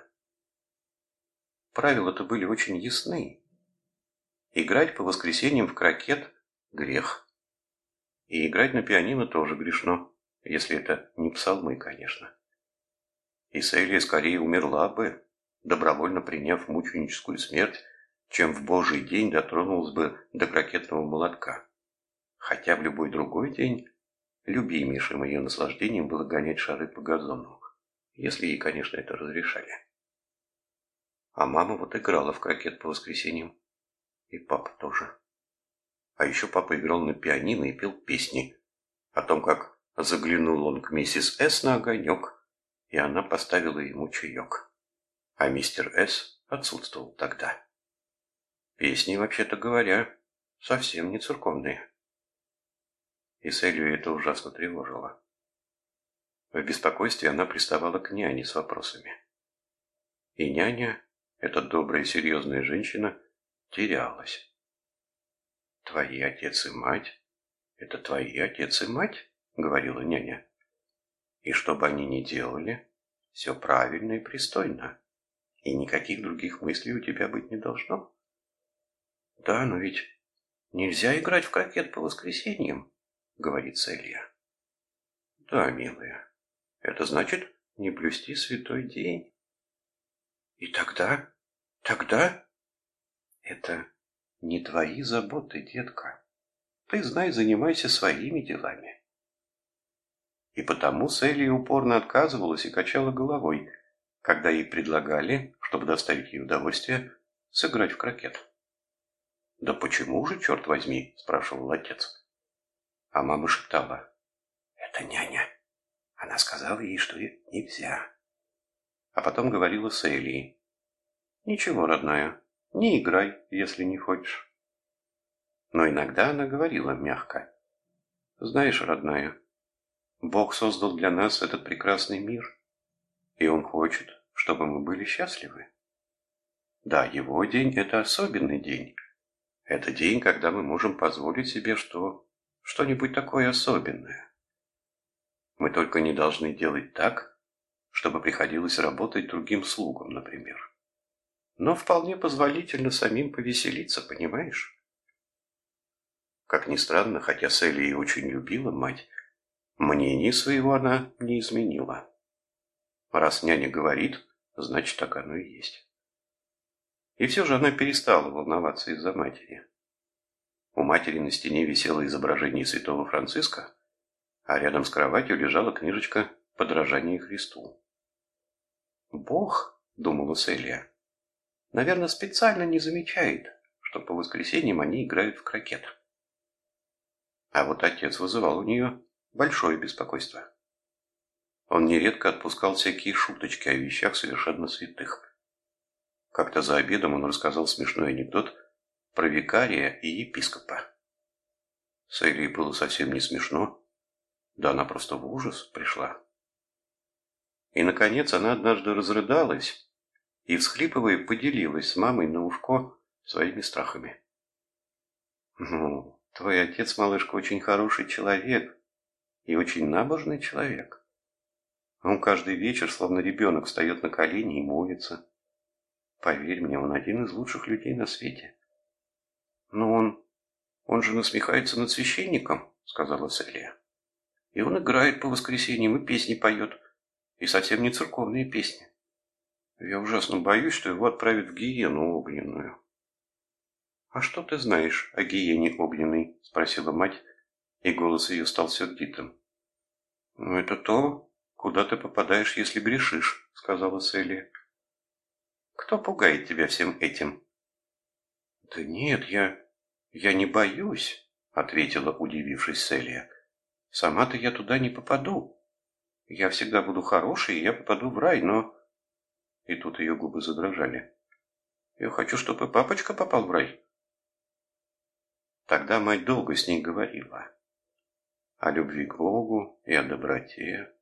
Правила-то были очень ясны. Играть по воскресеньям в крокет – грех. И играть на пианино тоже грешно, если это не псалмы, конечно. И Селия скорее умерла бы, добровольно приняв мученическую смерть, чем в Божий день дотронулась бы до крокетного молотка. Хотя в любой другой день любимейшим ее наслаждением было гонять шары по газону, если ей, конечно, это разрешали. А мама вот играла в крокет по воскресеньям. И папа тоже. А еще папа играл на пианино и пел песни о том, как заглянул он к миссис С на огонек, и она поставила ему чаек. А мистер С отсутствовал тогда. Песни, вообще-то говоря, совсем не церковные. И Селию это ужасно тревожило. В беспокойстве она приставала к няне с вопросами. И няня, эта добрая серьезная женщина, терялась. «Твои отец и мать? Это твои отец и мать?» — говорила няня. «И что бы они ни делали, все правильно и пристойно, и никаких других мыслей у тебя быть не должно». «Да, но ведь нельзя играть в крокет по воскресеньям», — говорит Селия. «Да, милая, это значит не блюсти святой день». И тогда, тогда... Это не твои заботы, детка. Ты, знай, занимайся своими делами. И потому Селия упорно отказывалась и качала головой, когда ей предлагали, чтобы доставить ей удовольствие, сыграть в крокет. «Да почему же, черт возьми?» – спрашивал отец. А мама шептала. «Это няня. Она сказала ей, что нельзя» а потом говорила с Элией. «Ничего, родная, не играй, если не хочешь». Но иногда она говорила мягко. «Знаешь, родная, Бог создал для нас этот прекрасный мир, и Он хочет, чтобы мы были счастливы. Да, его день – это особенный день. Это день, когда мы можем позволить себе что, что-нибудь такое особенное. Мы только не должны делать так, чтобы приходилось работать другим слугам, например. Но вполне позволительно самим повеселиться, понимаешь? Как ни странно, хотя Селли и очень любила мать, мнение своего она не изменила. Раз няня говорит, значит, так оно и есть. И все же она перестала волноваться из-за матери. У матери на стене висело изображение святого Франциска, а рядом с кроватью лежала книжечка «Подражание Христу». Бог, думала Селия, наверное, специально не замечает, что по воскресеньям они играют в крокет. А вот отец вызывал у нее большое беспокойство. Он нередко отпускал всякие шуточки о вещах совершенно святых. Как-то за обедом он рассказал смешной анекдот про викария и епископа. Селии было совсем не смешно, да она просто в ужас пришла. И, наконец, она однажды разрыдалась и, всхлипывая, поделилась с мамой на ушко своими страхами. «Ну, твой отец, малышка, очень хороший человек и очень набожный человек. Он каждый вечер, словно ребенок, встает на колени и молится. Поверь мне, он один из лучших людей на свете». «Но он... он же насмехается над священником», — сказала Селия. «И он играет по воскресеньям и песни поет». И совсем не церковные песни. Я ужасно боюсь, что его отправят в гиену огненную. «А что ты знаешь о гиене огненной?» – спросила мать, и голос ее стал сердитым. «Ну, это то, куда ты попадаешь, если грешишь», – сказала Селия. «Кто пугает тебя всем этим?» «Да нет, я... я не боюсь», – ответила, удивившись Селия. «Сама-то я туда не попаду. Я всегда буду хорошей, и я попаду в рай, но...» И тут ее губы задрожали. «Я хочу, чтобы папочка попал в рай». Тогда мать долго с ней говорила. О любви к Богу и о доброте,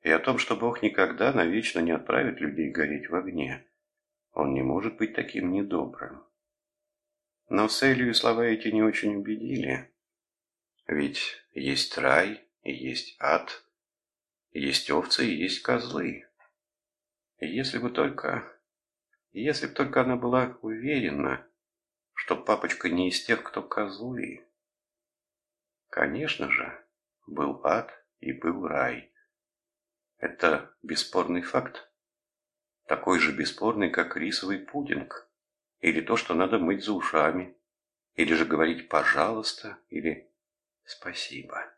и о том, что Бог никогда навечно не отправит людей гореть в огне. Он не может быть таким недобрым. Но Селию слова эти не очень убедили. Ведь есть рай и есть ад – есть овцы и есть козлы. Если бы только... Если бы только она была уверена, что папочка не из тех, кто козлы. Конечно же, был ад и был рай. Это бесспорный факт. Такой же бесспорный, как рисовый пудинг. Или то, что надо мыть за ушами. Или же говорить «пожалуйста» или «спасибо».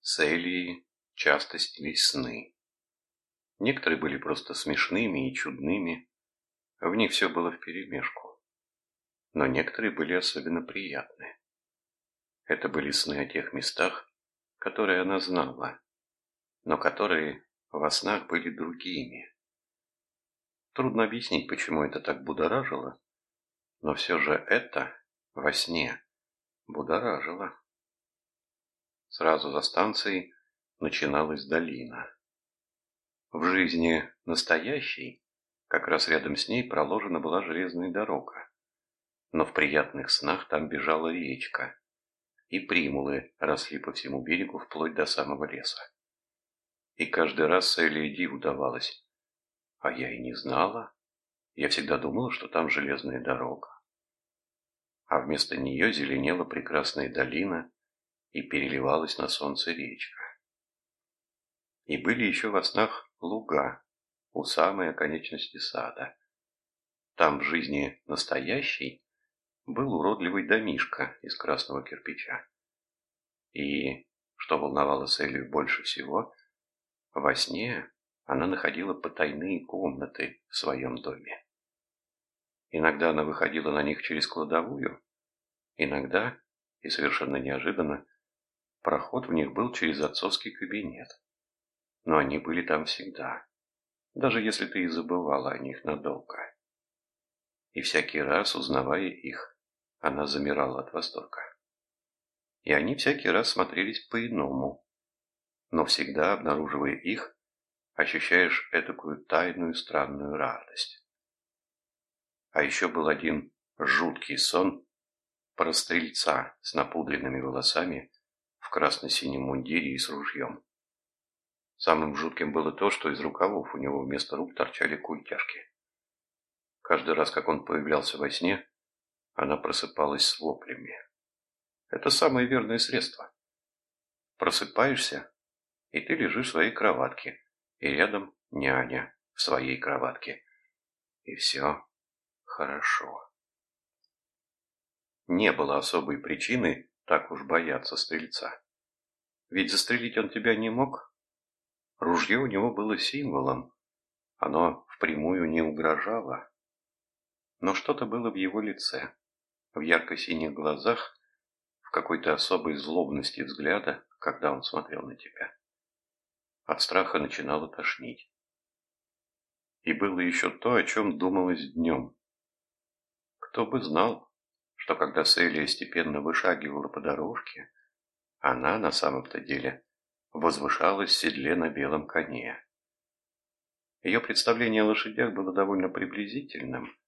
С часто снились сны. Некоторые были просто смешными и чудными, в них все было вперемешку. но некоторые были особенно приятны. Это были сны о тех местах, которые она знала, но которые во снах были другими. Трудно объяснить, почему это так будоражило, но все же это во сне будоражило. Сразу за станцией начиналась долина. В жизни настоящей, как раз рядом с ней проложена была железная дорога. Но в приятных снах там бежала речка, и примулы росли по всему берегу вплоть до самого леса. И каждый раз Сэлли удавалось. А я и не знала. Я всегда думала, что там железная дорога. А вместо нее зеленела прекрасная долина и переливалась на солнце речка. И были еще во снах луга у самой оконечности сада. Там в жизни настоящей был уродливый домишка из красного кирпича. И, что волновало Селию больше всего, во сне она находила потайные комнаты в своем доме. Иногда она выходила на них через кладовую, иногда, и совершенно неожиданно, проход в них был через отцовский кабинет. Но они были там всегда, даже если ты и забывала о них надолго. И всякий раз, узнавая их, она замирала от восторга. И они всякий раз смотрелись по-иному. Но всегда, обнаруживая их, ощущаешь этакую тайную странную радость. А еще был один жуткий сон про стрельца с напудренными волосами в красно-синем мундире и с ружьем. Самым жутким было то, что из рукавов у него вместо рук торчали культяшки. Каждый раз, как он появлялся во сне, она просыпалась с воплями. Это самое верное средство. Просыпаешься, и ты лежишь в своей кроватке, и рядом няня в своей кроватке. И все хорошо. Не было особой причины так уж бояться стрельца. Ведь застрелить он тебя не мог. Ружье у него было символом. Оно впрямую не угрожало. Но что-то было в его лице в ярко-синих глазах, в какой-то особой злобности взгляда, когда он смотрел на тебя. От страха начинало тошнить. И было еще то, о чем думалось днем. Кто бы знал, что когда Селия степенно вышагивала по дорожке, она на самом-то деле возвышалась в седле на белом коне. Ее представление о лошадях было довольно приблизительным,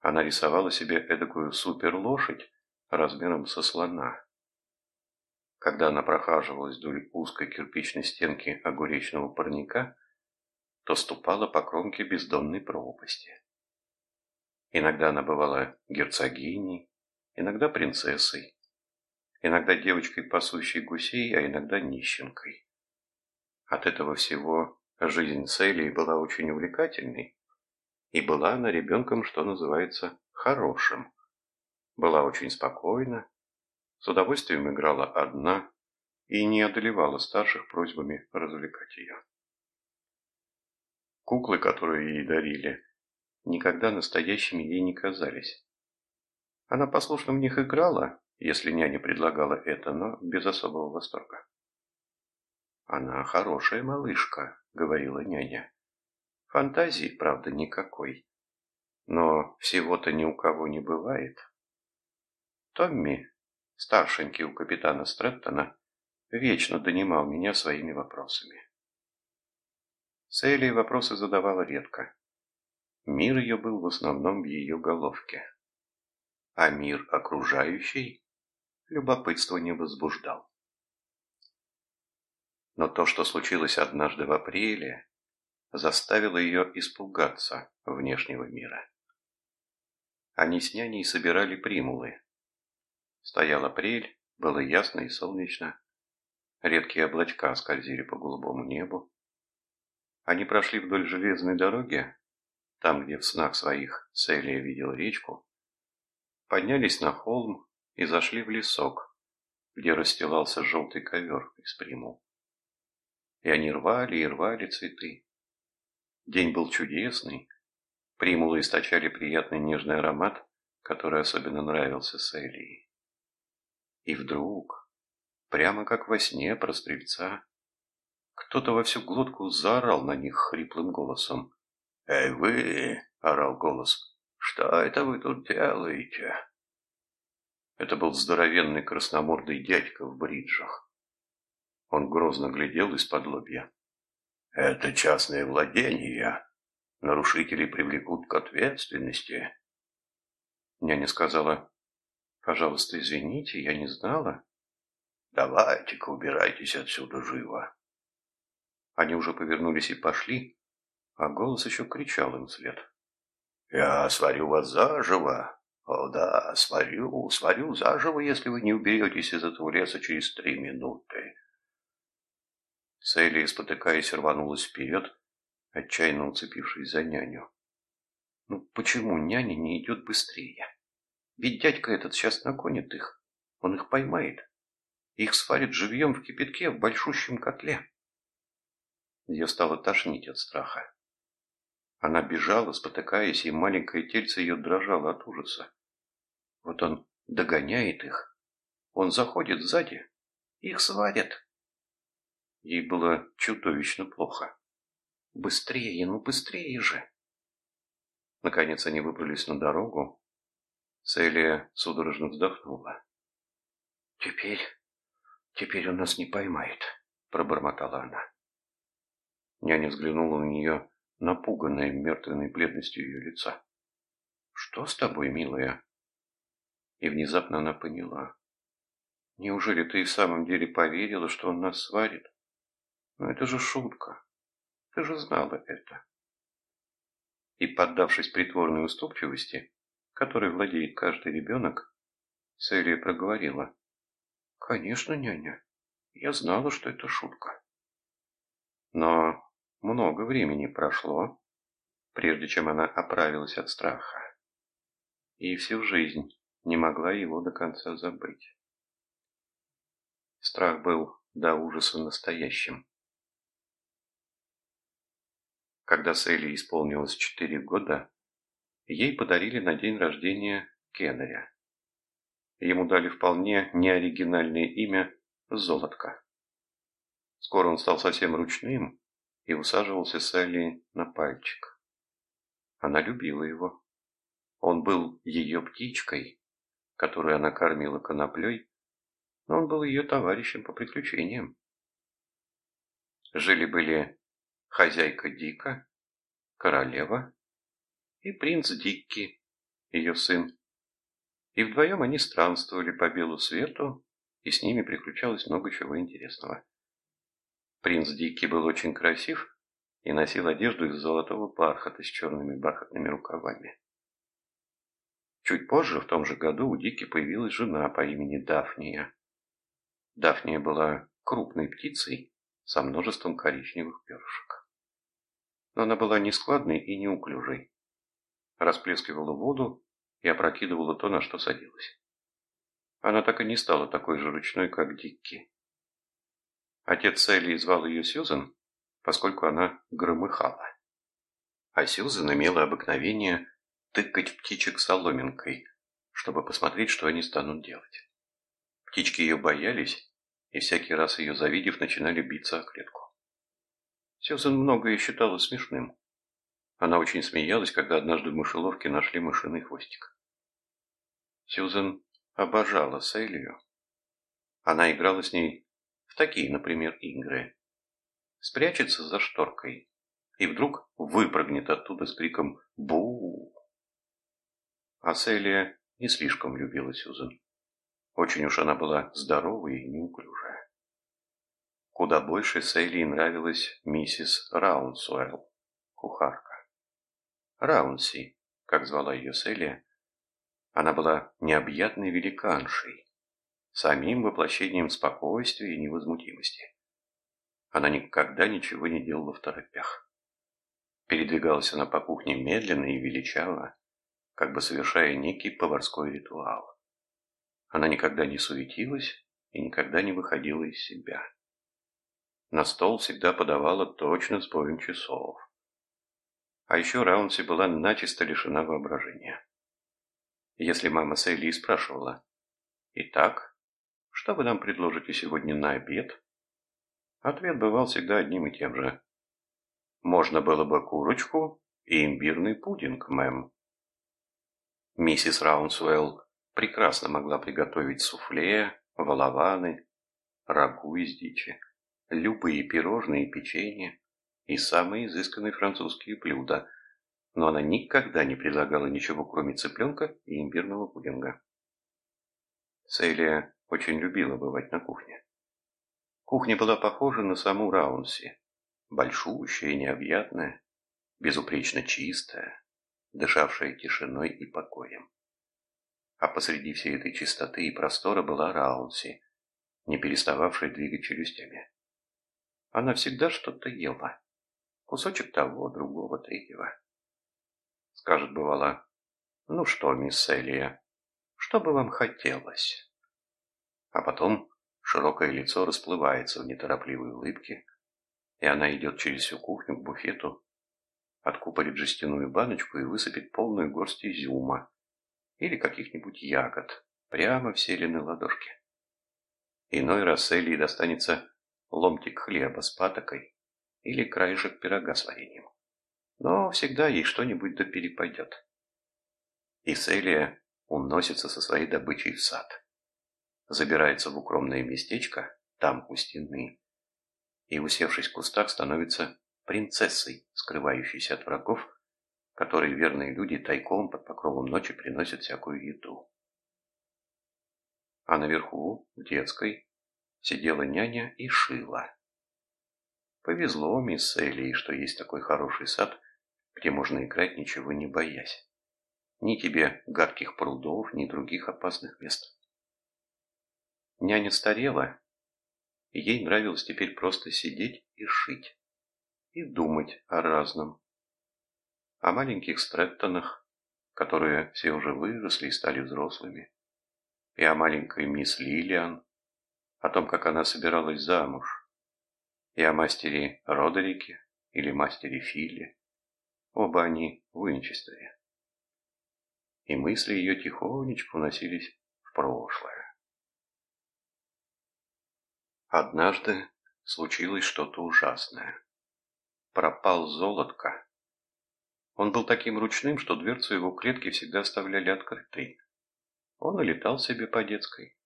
она рисовала себе эдакую суперлошадь размером со слона. Когда она прохаживалась вдоль узкой кирпичной стенки огуречного парника, то ступала по кромке бездонной пропасти. Иногда она бывала герцогиней, иногда принцессой, иногда девочкой, пасущей гусей, а иногда нищенкой. От этого всего жизнь Селии была очень увлекательной, и была она ребенком, что называется, хорошим. Была очень спокойна, с удовольствием играла одна и не одолевала старших просьбами развлекать ее. Куклы, которые ей дарили, никогда настоящими ей не казались. Она послушно в них играла, если няня предлагала это, но без особого восторга. «Она хорошая малышка», — говорила няня. Фантазии, правда, никакой. Но всего-то ни у кого не бывает. Томми, старшенький у капитана Стрэттона, вечно донимал меня своими вопросами. Селли вопросы задавала редко. Мир ее был в основном в ее головке. А мир окружающий любопытство не возбуждал. Но то, что случилось однажды в апреле, заставило ее испугаться внешнего мира. Они с няней собирали примулы. Стоял апрель, было ясно и солнечно. Редкие облачка скользили по голубому небу. Они прошли вдоль железной дороги, там, где в снах своих Селия видел речку, поднялись на холм и зашли в лесок, где расстилался желтый ковер из примул. И они рвали и рвали цветы. День был чудесный. Примулы источали приятный нежный аромат, который особенно нравился Селии. И вдруг, прямо как во сне про стрельца, кто-то во всю глотку заорал на них хриплым голосом. «Эй, вы!» — орал голос. «Что это вы тут делаете?» Это был здоровенный красномордый дядька в бриджах. Он грозно глядел из-под лобья. «Это частное владение. Нарушителей привлекут к ответственности». Няня сказала, «Пожалуйста, извините, я не знала». «Давайте-ка убирайтесь отсюда живо». Они уже повернулись и пошли, а голос еще кричал им вслед. «Я сварю вас заживо! О да, сварю, сварю заживо, если вы не уберетесь из этого леса через три минуты!» Селия, спотыкаясь, рванулась вперед, отчаянно уцепившись за няню. «Ну почему няня не идет быстрее? Ведь дядька этот сейчас нагонит их, он их поймает. Их сварит живьем в кипятке в большущем котле». Ее стало тошнить от страха. Она бежала, спотыкаясь, и маленькое тельце ее дрожало от ужаса. Вот он догоняет их. Он заходит сзади. Их сварят. Ей было чудовищно плохо. Быстрее, ну быстрее же. Наконец они выбрались на дорогу. Селия судорожно вздохнула. «Теперь, теперь он нас не поймает», — пробормотала она. Няня взглянула на нее, напуганная мертвенной бледностью ее лица. «Что с тобой, милая?» И внезапно она поняла. «Неужели ты и в самом деле поверила, что он нас сварит? Но это же шутка. Ты же знала это». И, поддавшись притворной уступчивости, которой владеет каждый ребенок, Селия проговорила. «Конечно, няня, я знала, что это шутка». Но много времени прошло, прежде чем она оправилась от страха, и всю жизнь не могла его до конца забыть. Страх был до ужаса настоящим. Когда Селли исполнилось четыре года, ей подарили на день рождения Кеннеря. Ему дали вполне неоригинальное имя Золотко. Скоро он стал совсем ручным и усаживался Салли на пальчик. Она любила его. Он был ее птичкой, которую она кормила коноплей, но он был ее товарищем по приключениям. Жили-были хозяйка Дика, королева и принц Дикки, ее сын. И вдвоем они странствовали по белу свету, и с ними приключалось много чего интересного. Принц Дикий был очень красив и носил одежду из золотого бархата с черными бархатными рукавами. Чуть позже, в том же году, у Дики появилась жена по имени Дафния. Дафния была крупной птицей со множеством коричневых перышек. Но она была нескладной и неуклюжей. Расплескивала воду и опрокидывала то, на что садилась. Она так и не стала такой же ручной, как Дикки. Отец Селли звал ее Сьюзен, поскольку она громыхала. А Сьюзен имела обыкновение тыкать птичек соломинкой, чтобы посмотреть, что они станут делать. Птички ее боялись, и всякий раз ее завидев, начинали биться о клетку. Сьюзен многое считала смешным. Она очень смеялась, когда однажды в мышеловке нашли мышиный хвостик. Сьюзен обожала Селию. Она играла с ней такие, например, игры. Спрячется за шторкой и вдруг выпрыгнет оттуда с криком «Бу!». А Селия не слишком любила Сюзан. Очень уж она была здоровая и неуклюжая. Куда больше Селии нравилась миссис Раунсуэлл, кухарка. Раунси, как звала ее Селия, она была необъятной великаншей, самим воплощением спокойствия и невозмутимости. Она никогда ничего не делала в торопях. Передвигалась она по кухне медленно и величаво, как бы совершая некий поварской ритуал. Она никогда не суетилась и никогда не выходила из себя. На стол всегда подавала точно с боем часов. А еще Раунси была начисто лишена воображения. Если мама Сейли спрашивала, «Итак, что вы нам предложите сегодня на обед?» Ответ бывал всегда одним и тем же. «Можно было бы курочку и имбирный пудинг, мэм». Миссис Раунсуэлл прекрасно могла приготовить суфле, волованы, рагу из дичи, любые пирожные и печенье и самые изысканные французские блюда, но она никогда не предлагала ничего, кроме цыпленка и имбирного пудинга. Селия очень любила бывать на кухне. Кухня была похожа на саму Раунси, большущая необъятная, безупречно чистая, дышавшая тишиной и покоем. А посреди всей этой чистоты и простора была Раунси, не перестававшая двигать челюстями. Она всегда что-то ела. Кусочек того, другого, третьего. Скажет, бывало, ну что, мисс Элия, что бы вам хотелось? А потом широкое лицо расплывается в неторопливой улыбке, и она идет через всю кухню к буфету, откупорит жестяную баночку и высыпет полную горсть изюма или каких-нибудь ягод прямо в селены ладошки. Иной раз Элли достанется ломтик хлеба с патокой или краешек пирога с вареньем. Но всегда ей что-нибудь да перепадет. И Селия уносится со своей добычей в сад. Забирается в укромное местечко, там у стены, и, усевшись в кустах, становится принцессой, скрывающейся от врагов, которые верные люди тайком под покровом ночи приносят всякую еду. А наверху, в детской, сидела няня и шила. Повезло мисс Элли, что есть такой хороший сад, где можно играть, ничего не боясь. Ни тебе гадких прудов, ни других опасных мест. Няня старела, и ей нравилось теперь просто сидеть и шить, и думать о разном. О маленьких Стрэттонах, которые все уже выросли и стали взрослыми, и о маленькой мисс Лилиан, о том, как она собиралась замуж, и о мастере Родерике или мастере Филле. Оба они в Уинчестере. И мысли ее тихонечко уносились в прошлое. Однажды случилось что-то ужасное. Пропал золотко. Он был таким ручным, что дверцу его клетки всегда оставляли открытой. Он улетал себе по детской.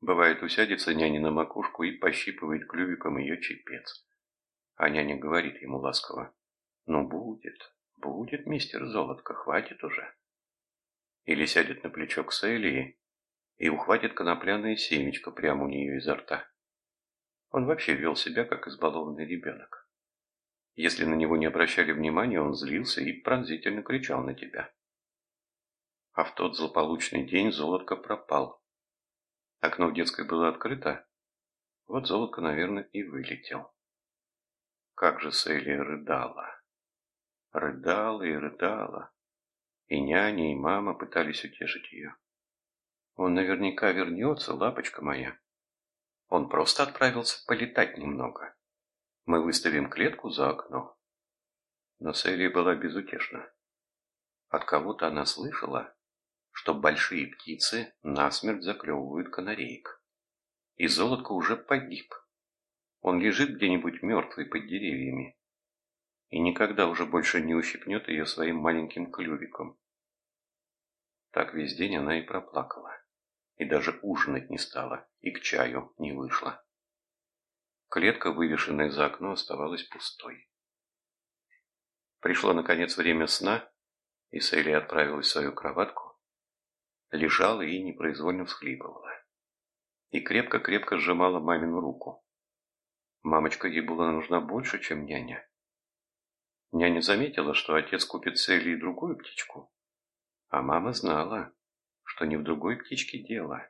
Бывает, усядется няня на макушку и пощипывает клювиком ее чепец. А няня говорит ему ласково, «Ну, будет, будет, мистер Золотко, хватит уже». Или сядет на плечо к Селии и ухватит конопляное семечко прямо у нее изо рта. Он вообще вел себя, как избалованный ребенок. Если на него не обращали внимания, он злился и пронзительно кричал на тебя. А в тот злополучный день Золотко пропал. Окно в детской было открыто. Вот золотко, наверное, и вылетел. Как же Селия рыдала. Рыдала и рыдала. И няня, и мама пытались утешить ее. Он наверняка вернется, лапочка моя. Он просто отправился полетать немного. Мы выставим клетку за окно. Но Селия была безутешна. От кого-то она слышала, что большие птицы насмерть заклевывают канареек. И золотко уже погиб. Он лежит где-нибудь мертвый под деревьями. И никогда уже больше не ущипнет ее своим маленьким клювиком. Так весь день она и проплакала. И даже ужинать не стала, и к чаю не вышла. Клетка, вывешенная за окно, оставалась пустой. Пришло, наконец, время сна, и Сейли отправилась в свою кроватку, лежала и непроизвольно всхлипывала. И крепко-крепко сжимала мамину руку. Мамочка ей была нужна больше, чем няня. Няня заметила, что отец купит Селли и другую птичку. А мама знала, что не в другой птичке дело.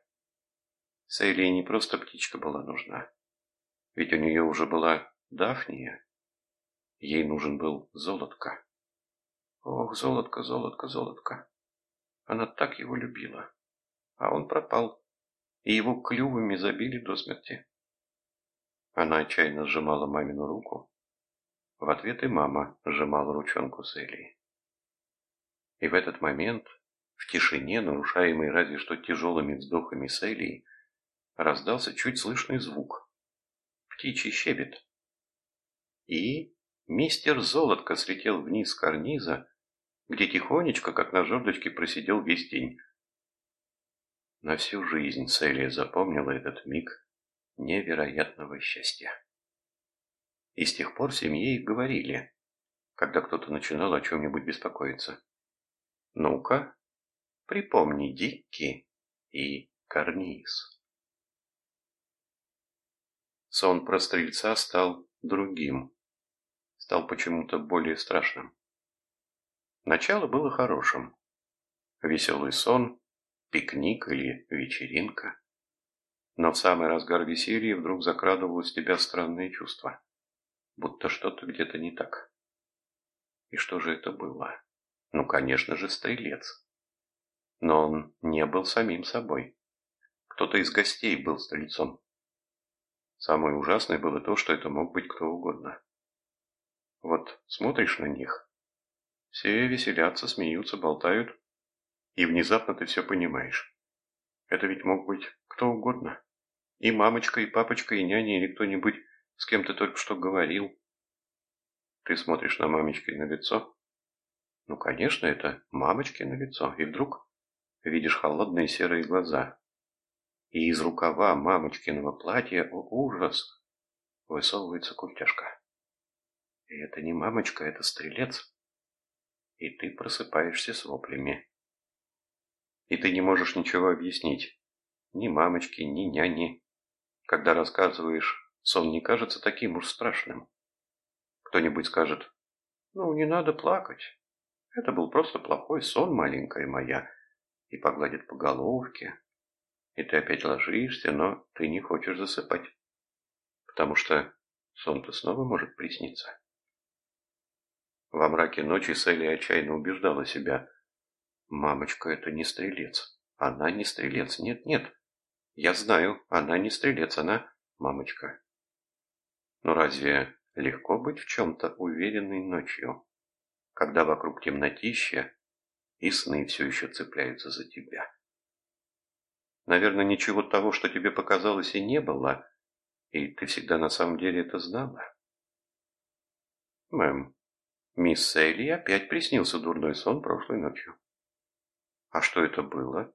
Селли не просто птичка была нужна. Ведь у нее уже была Дафния. Ей нужен был золотко. Ох, золотко, золотко, золотко. Она так его любила. А он пропал, и его клювами забили до смерти. Она отчаянно сжимала мамину руку. В ответ и мама сжимала ручонку с Элией. И в этот момент В тишине, нарушаемой разве что тяжелыми вздохами Селии, раздался чуть слышный звук. Птичий щебет. И мистер Золотко слетел вниз с карниза, где тихонечко, как на жердочке, просидел весь день. На всю жизнь Селия запомнила этот миг невероятного счастья. И с тех пор семье их говорили, когда кто-то начинал о чем-нибудь беспокоиться. Ну-ка, припомни Дикки и Карниз. Сон про стрельца стал другим, стал почему-то более страшным. Начало было хорошим. Веселый сон, пикник или вечеринка. Но в самый разгар веселья вдруг закрадывалось в тебя странное чувство, будто что-то где-то не так. И что же это было? Ну, конечно же, стрелец. Но он не был самим собой. Кто-то из гостей был стрельцом. Самое ужасное было то, что это мог быть кто угодно. Вот смотришь на них, все веселятся, смеются, болтают, и внезапно ты все понимаешь. Это ведь мог быть кто угодно. И мамочка, и папочка, и няня, или кто-нибудь, с кем ты только что говорил. Ты смотришь на мамочки на лицо. Ну, конечно, это мамочки на лицо. И вдруг видишь холодные серые глаза, и из рукава мамочкиного платья, о ужас, высовывается культяшка. И это не мамочка, это стрелец. И ты просыпаешься с воплями. И ты не можешь ничего объяснить. Ни мамочки, ни няни. Когда рассказываешь, сон не кажется таким уж страшным. Кто-нибудь скажет, ну, не надо плакать. Это был просто плохой сон, маленькая моя. И погладит по головке, и ты опять ложишься, но ты не хочешь засыпать, потому что сон-то снова может присниться. Во мраке ночи Селли отчаянно убеждала себя. «Мамочка, это не стрелец. Она не стрелец. Нет, нет. Я знаю, она не стрелец, она мамочка». Но разве легко быть в чем-то уверенной ночью, когда вокруг темнотища и сны все еще цепляются за тебя? Наверное, ничего того, что тебе показалось, и не было, и ты всегда на самом деле это знала. Мэм, мисс Сейли опять приснился дурной сон прошлой ночью. А что это было?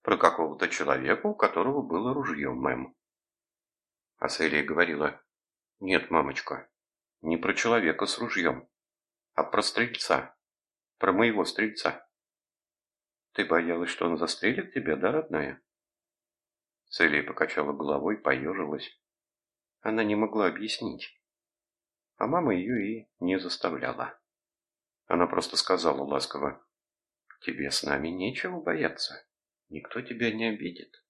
Про какого-то человека, у которого было ружье, мэм. А Селия говорила, нет, мамочка, не про человека с ружьем, а про стрельца, про моего стрельца. Ты боялась, что он застрелит тебя, да, родная? Целия покачала головой, поежилась. Она не могла объяснить. А мама ее и не заставляла. Она просто сказала ласково, «Тебе с нами нечего бояться. Никто тебя не обидит».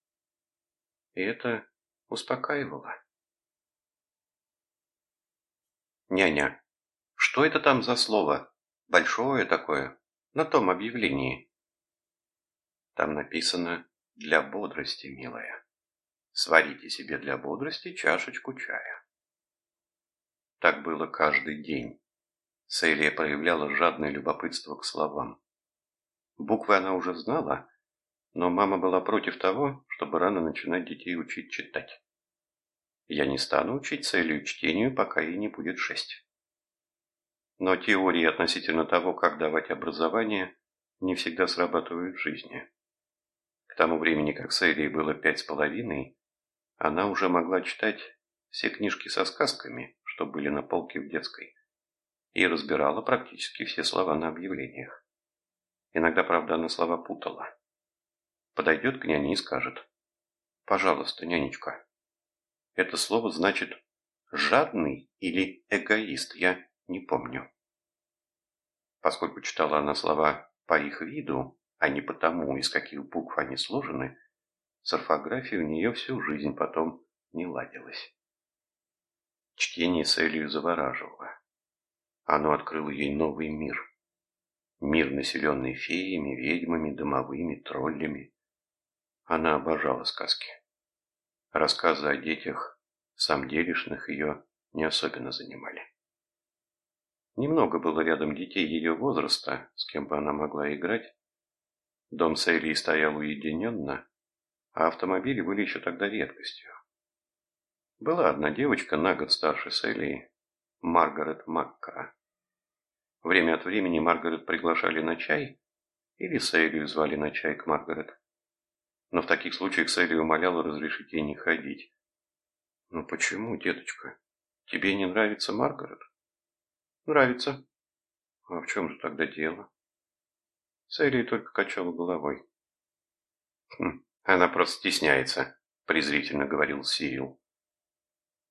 И это успокаивало. «Няня, что это там за слово? Большое такое, на том объявлении?» Там написано «для бодрости, милая». Сварите себе для бодрости чашечку чая. Так было каждый день. Селия проявляла жадное любопытство к словам. Буквы она уже знала, но мама была против того, чтобы рано начинать детей учить читать. Я не стану учить Селию чтению, пока ей не будет шесть. Но теории относительно того, как давать образование, не всегда срабатывают в жизни. К тому времени, как Селии было пять с половиной, она уже могла читать все книжки со сказками, что были на полке в детской, и разбирала практически все слова на объявлениях. Иногда, правда, она слова путала. Подойдет к няне и скажет, «Пожалуйста, нянечка, это слово значит «жадный» или «эгоист», я не помню». Поскольку читала она слова по их виду, а не потому, из каких букв они сложены, с орфографией у нее всю жизнь потом не ладилось. Чтение Селию завораживало. Оно открыло ей новый мир. Мир, населенный феями, ведьмами, домовыми, троллями. Она обожала сказки. Рассказы о детях, сам делишных ее не особенно занимали. Немного было рядом детей ее возраста, с кем бы она могла играть, Дом Сейли стоял уединенно, а автомобили были еще тогда редкостью. Была одна девочка на год старше Селии, Маргарет Макка. Время от времени Маргарет приглашали на чай, или Селию звали на чай к Маргарет. Но в таких случаях Селли умоляла разрешить ей не ходить. «Ну почему, деточка? Тебе не нравится Маргарет?» «Нравится». «А в чем же тогда дело?» Селли только качала головой. «Хм, она просто стесняется», — презрительно говорил Сирил.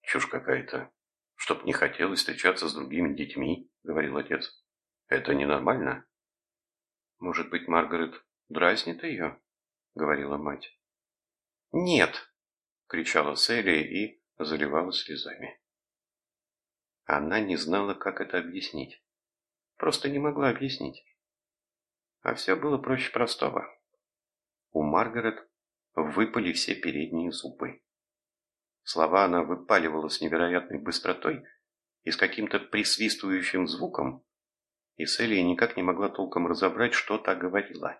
«Чушь какая-то. Чтоб не хотелось встречаться с другими детьми», — говорил отец. «Это ненормально». «Может быть, Маргарет дразнит ее?» — говорила мать. «Нет!» — кричала Селия и заливалась слезами. Она не знала, как это объяснить. Просто не могла объяснить. А все было проще простого. У Маргарет выпали все передние зубы. Слова она выпаливала с невероятной быстротой и с каким-то присвистывающим звуком, и Селия никак не могла толком разобрать, что та говорила.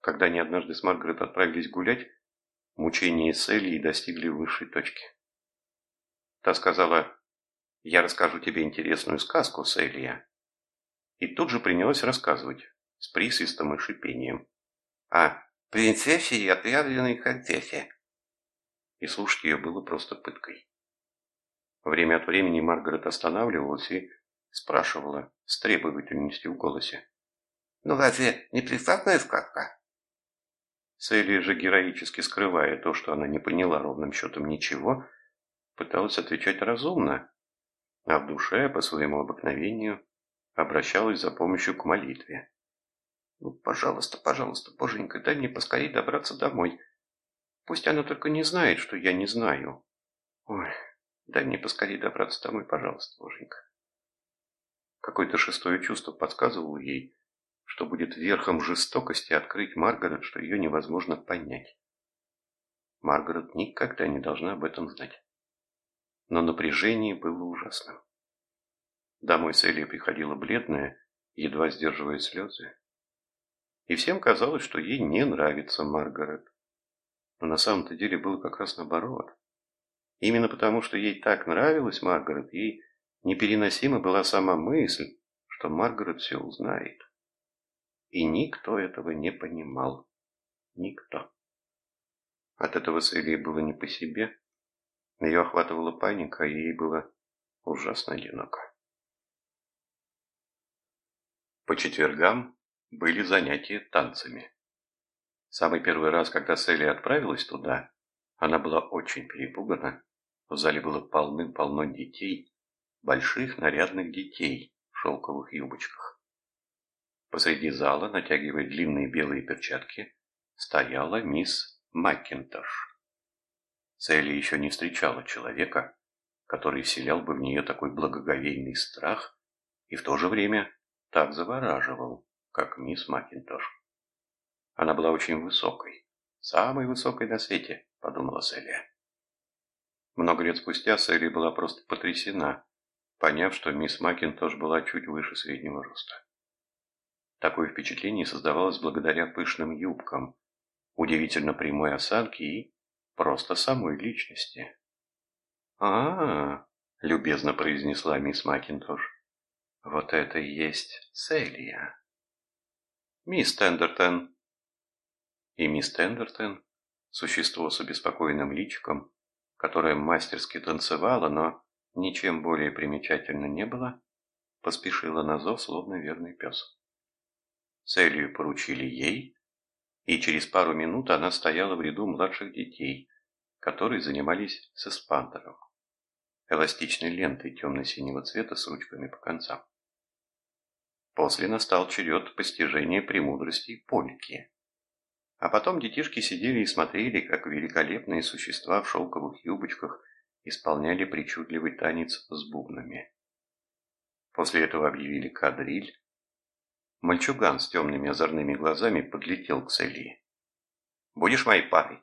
Когда они однажды с Маргарет отправились гулять, мучения Селии достигли высшей точки. Та сказала, «Я расскажу тебе интересную сказку, Селия». И тут же принялась рассказывать, с присвистом и шипением, о принцессе и отъявленной конфессе и слушать ее было просто пыткой. Время от времени Маргарет останавливалась и спрашивала с требовательностью в голосе. «Ну разве не прекрасная сказка?» Селия же, героически скрывая то, что она не поняла ровным счетом ничего, пыталась отвечать разумно, а в душе, по своему обыкновению, обращалась за помощью к молитве. «Ну, пожалуйста, пожалуйста, боженька, дай мне поскорее добраться домой. Пусть она только не знает, что я не знаю. Ой, дай мне поскорее добраться домой, пожалуйста, боженька. Какое-то шестое чувство подсказывало ей, что будет верхом жестокости открыть Маргарет, что ее невозможно понять. Маргарет никогда не должна об этом знать. Но напряжение было ужасным. Домой Селия приходила бледная, едва сдерживая слезы. И всем казалось, что ей не нравится Маргарет. Но на самом-то деле было как раз наоборот. Именно потому, что ей так нравилась Маргарет, ей непереносима была сама мысль, что Маргарет все узнает. И никто этого не понимал. Никто. От этого Селии было не по себе. Ее охватывала паника, и ей было ужасно одиноко. По четвергам были занятия танцами. Самый первый раз, когда Селли отправилась туда, она была очень перепугана. В зале было полным-полно детей, больших нарядных детей в шелковых юбочках. Посреди зала, натягивая длинные белые перчатки, стояла мисс Маккинтош. Селли еще не встречала человека, который вселял бы в нее такой благоговейный страх и в то же время так завораживал, как мисс Маккинтош. Она была очень высокой. Самой высокой на свете, подумала Селия. Много лет спустя Селия была просто потрясена, поняв, что мисс Макинтош была чуть выше среднего роста. Такое впечатление создавалось благодаря пышным юбкам, удивительно прямой осанке и просто самой личности. а, -а, -а любезно произнесла мисс Макинтош. «Вот это и есть Селия». «Мисс Тендертон», и мисс Тендертон, существо с обеспокоенным личиком, которое мастерски танцевало, но ничем более примечательно не было, поспешила на зов, словно верный пес. Целью поручили ей, и через пару минут она стояла в ряду младших детей, которые занимались с эспандером, эластичной лентой темно-синего цвета с ручками по концам. После настал черед постижения премудростей польки. А потом детишки сидели и смотрели, как великолепные существа в шелковых юбочках исполняли причудливый танец с бубнами. После этого объявили кадриль. Мальчуган с темными озорными глазами подлетел к Селии. «Будешь моей парой?»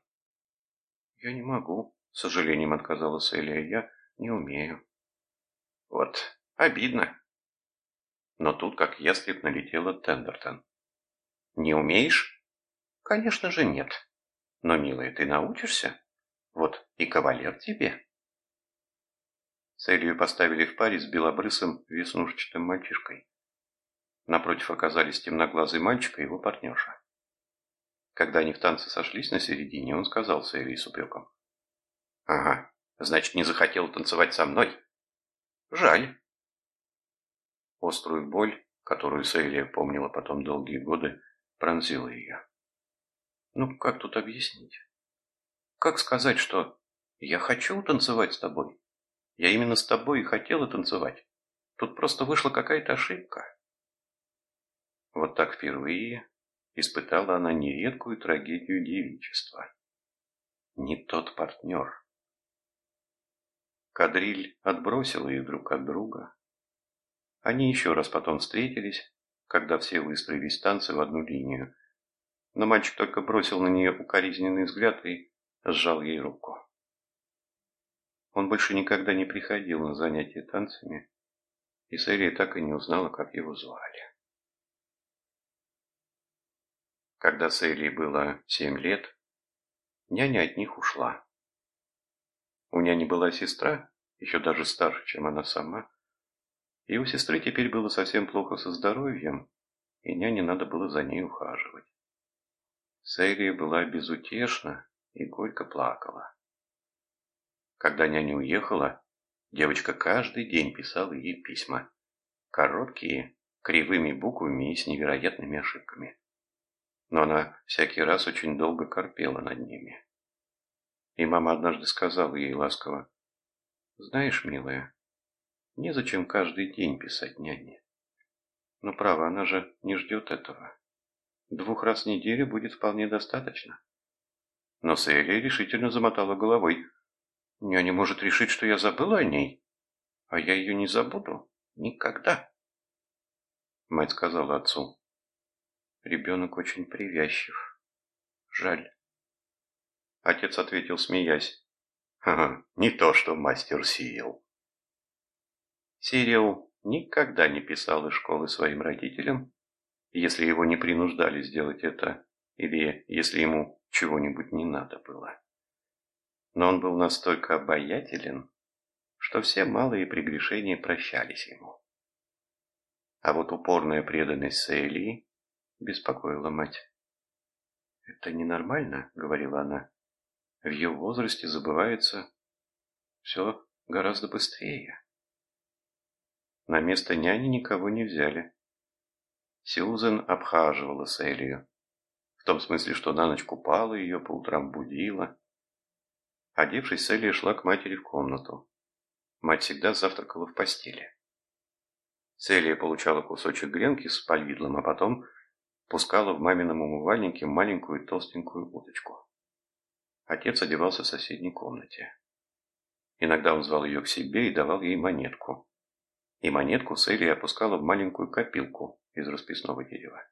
«Я не могу», — с сожалением отказала Селия. «Я не умею». «Вот, обидно». Но тут, как ястреб, налетела Тендертон. Не умеешь? Конечно же нет. Но, милая, ты научишься? Вот и кавалер тебе. Селию поставили в паре с белобрысым веснушчатым мальчишкой. Напротив оказались темноглазый мальчик и его партнерша. Когда они в танце сошлись на середине, он сказал Селии с упреком. «Ага, значит, не захотел танцевать со мной? Жаль». Острую боль, которую Селия помнила потом долгие годы, пронзила ее. Ну, как тут объяснить? Как сказать, что я хочу танцевать с тобой? Я именно с тобой и хотела танцевать. Тут просто вышла какая-то ошибка. Вот так впервые испытала она нередкую трагедию девичества. Не тот партнер. Кадриль отбросила их друг от друга. Они еще раз потом встретились, когда все выстроились танцы в одну линию. Но мальчик только бросил на нее укоризненный взгляд и сжал ей руку. Он больше никогда не приходил на занятия танцами, и Сэрия так и не узнала, как его звали. Когда Селли было семь лет, няня от них ушла. У няни была сестра, еще даже старше, чем она сама, и у сестры теперь было совсем плохо со здоровьем, и няне надо было за ней ухаживать. Селия была безутешна и горько плакала. Когда няня уехала, девочка каждый день писала ей письма. Короткие, кривыми буквами и с невероятными ошибками но она всякий раз очень долго корпела над ними. И мама однажды сказала ей ласково, «Знаешь, милая, незачем каждый день писать няне. Но право, она же не ждет этого. Двух раз в неделю будет вполне достаточно». Но Селия решительно замотала головой. «Няня может решить, что я забыла о ней, а я ее не забуду никогда». Мать сказала отцу, Ребенок очень привязчив. Жаль. Отец ответил, смеясь. Ха-ха, не то, что мастер Сириал. Сириал никогда не писал из школы своим родителям, если его не принуждали сделать это, или если ему чего-нибудь не надо было. Но он был настолько обаятелен, что все малые прегрешения прощались ему. А вот упорная преданность Сейли беспокоила мать. «Это ненормально», — говорила она. «В ее возрасте забывается все гораздо быстрее». На место няни никого не взяли. Сьюзен обхаживала Селию. В том смысле, что на ночь купала ее, по утрам будила. Одевшись, Селия шла к матери в комнату. Мать всегда завтракала в постели. Селия получала кусочек гренки с повидлом, а потом пускала в мамином умывальнике маленькую толстенькую уточку. Отец одевался в соседней комнате. Иногда он звал ее к себе и давал ей монетку. И монетку Селия опускала в маленькую копилку из расписного дерева.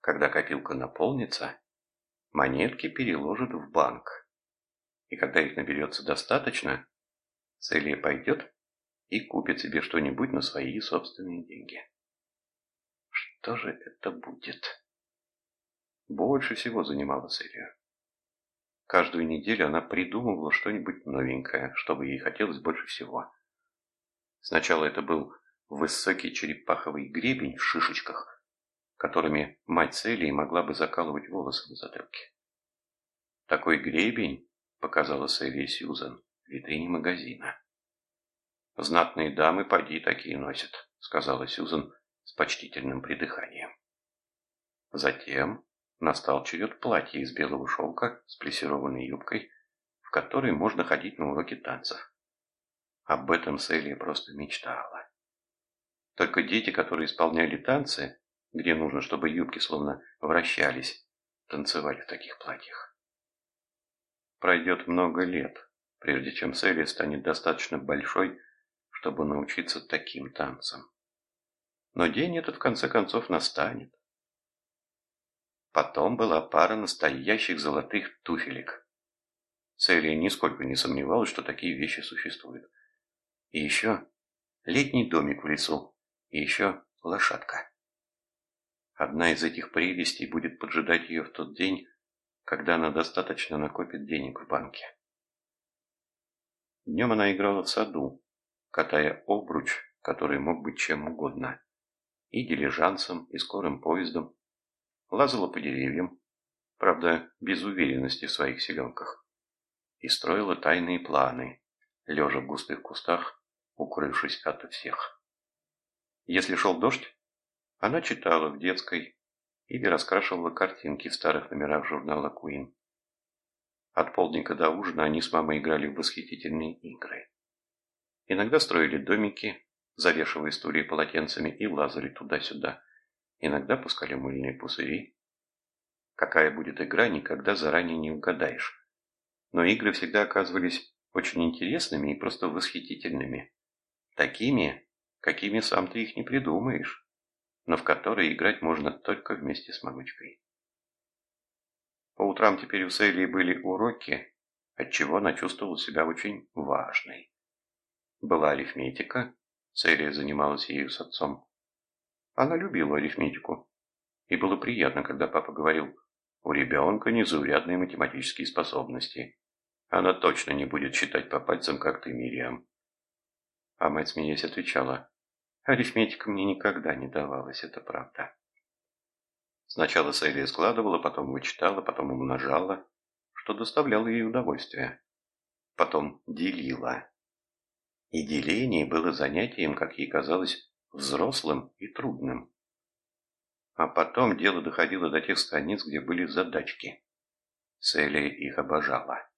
Когда копилка наполнится, монетки переложат в банк. И когда их наберется достаточно, Селия пойдет и купит себе что-нибудь на свои собственные деньги. Что же это будет? Больше всего занимала Селия. Каждую неделю она придумывала что-нибудь новенькое, чтобы ей хотелось больше всего. Сначала это был высокий черепаховый гребень в шишечках, которыми мать Селии могла бы закалывать волосы на затылке. Такой гребень, показала Селия Сьюзан, в витрине магазина. «Знатные дамы поди такие носят», — сказала Сьюзан, с почтительным придыханием. Затем настал черед платья из белого шелка с плессированной юбкой, в которой можно ходить на уроки танцев. Об этом Селия просто мечтала. Только дети, которые исполняли танцы, где нужно, чтобы юбки словно вращались, танцевали в таких платьях. Пройдет много лет, прежде чем Селия станет достаточно большой, чтобы научиться таким танцам. Но день этот в конце концов настанет. Потом была пара настоящих золотых туфелек. Селия нисколько не сомневалась, что такие вещи существуют. И еще летний домик в лесу, и еще лошадка. Одна из этих прелестей будет поджидать ее в тот день, когда она достаточно накопит денег в банке. Днем она играла в саду, катая обруч, который мог быть чем угодно, и дилижансом, и скорым поездом, лазала по деревьям, правда, без уверенности в своих силенках, и строила тайные планы, лежа в густых кустах, укрывшись ото всех. Если шел дождь, она читала в детской или раскрашивала картинки в старых номерах журнала Queen. От полдника до ужина они с мамой играли в восхитительные игры. Иногда строили домики, завешивая стулья полотенцами и лазали туда-сюда. Иногда пускали мыльные пузыри. Какая будет игра, никогда заранее не угадаешь. Но игры всегда оказывались очень интересными и просто восхитительными. Такими, какими сам ты их не придумаешь но в которой играть можно только вместе с мамочкой. По утрам теперь у Селии были уроки, отчего она чувствовала себя очень важной. Была арифметика, Селия занималась ею с отцом. Она любила арифметику, и было приятно, когда папа говорил, у ребенка незаурядные математические способности. Она точно не будет считать по пальцам, как ты, Мириам. А мать, смеясь, отвечала, Арифметика мне никогда не давалась, это правда. Сначала Селия складывала, потом вычитала, потом умножала, что доставляло ей удовольствие. Потом делила. И деление было занятием, как ей казалось, взрослым и трудным. А потом дело доходило до тех страниц, где были задачки. Селия их обожала.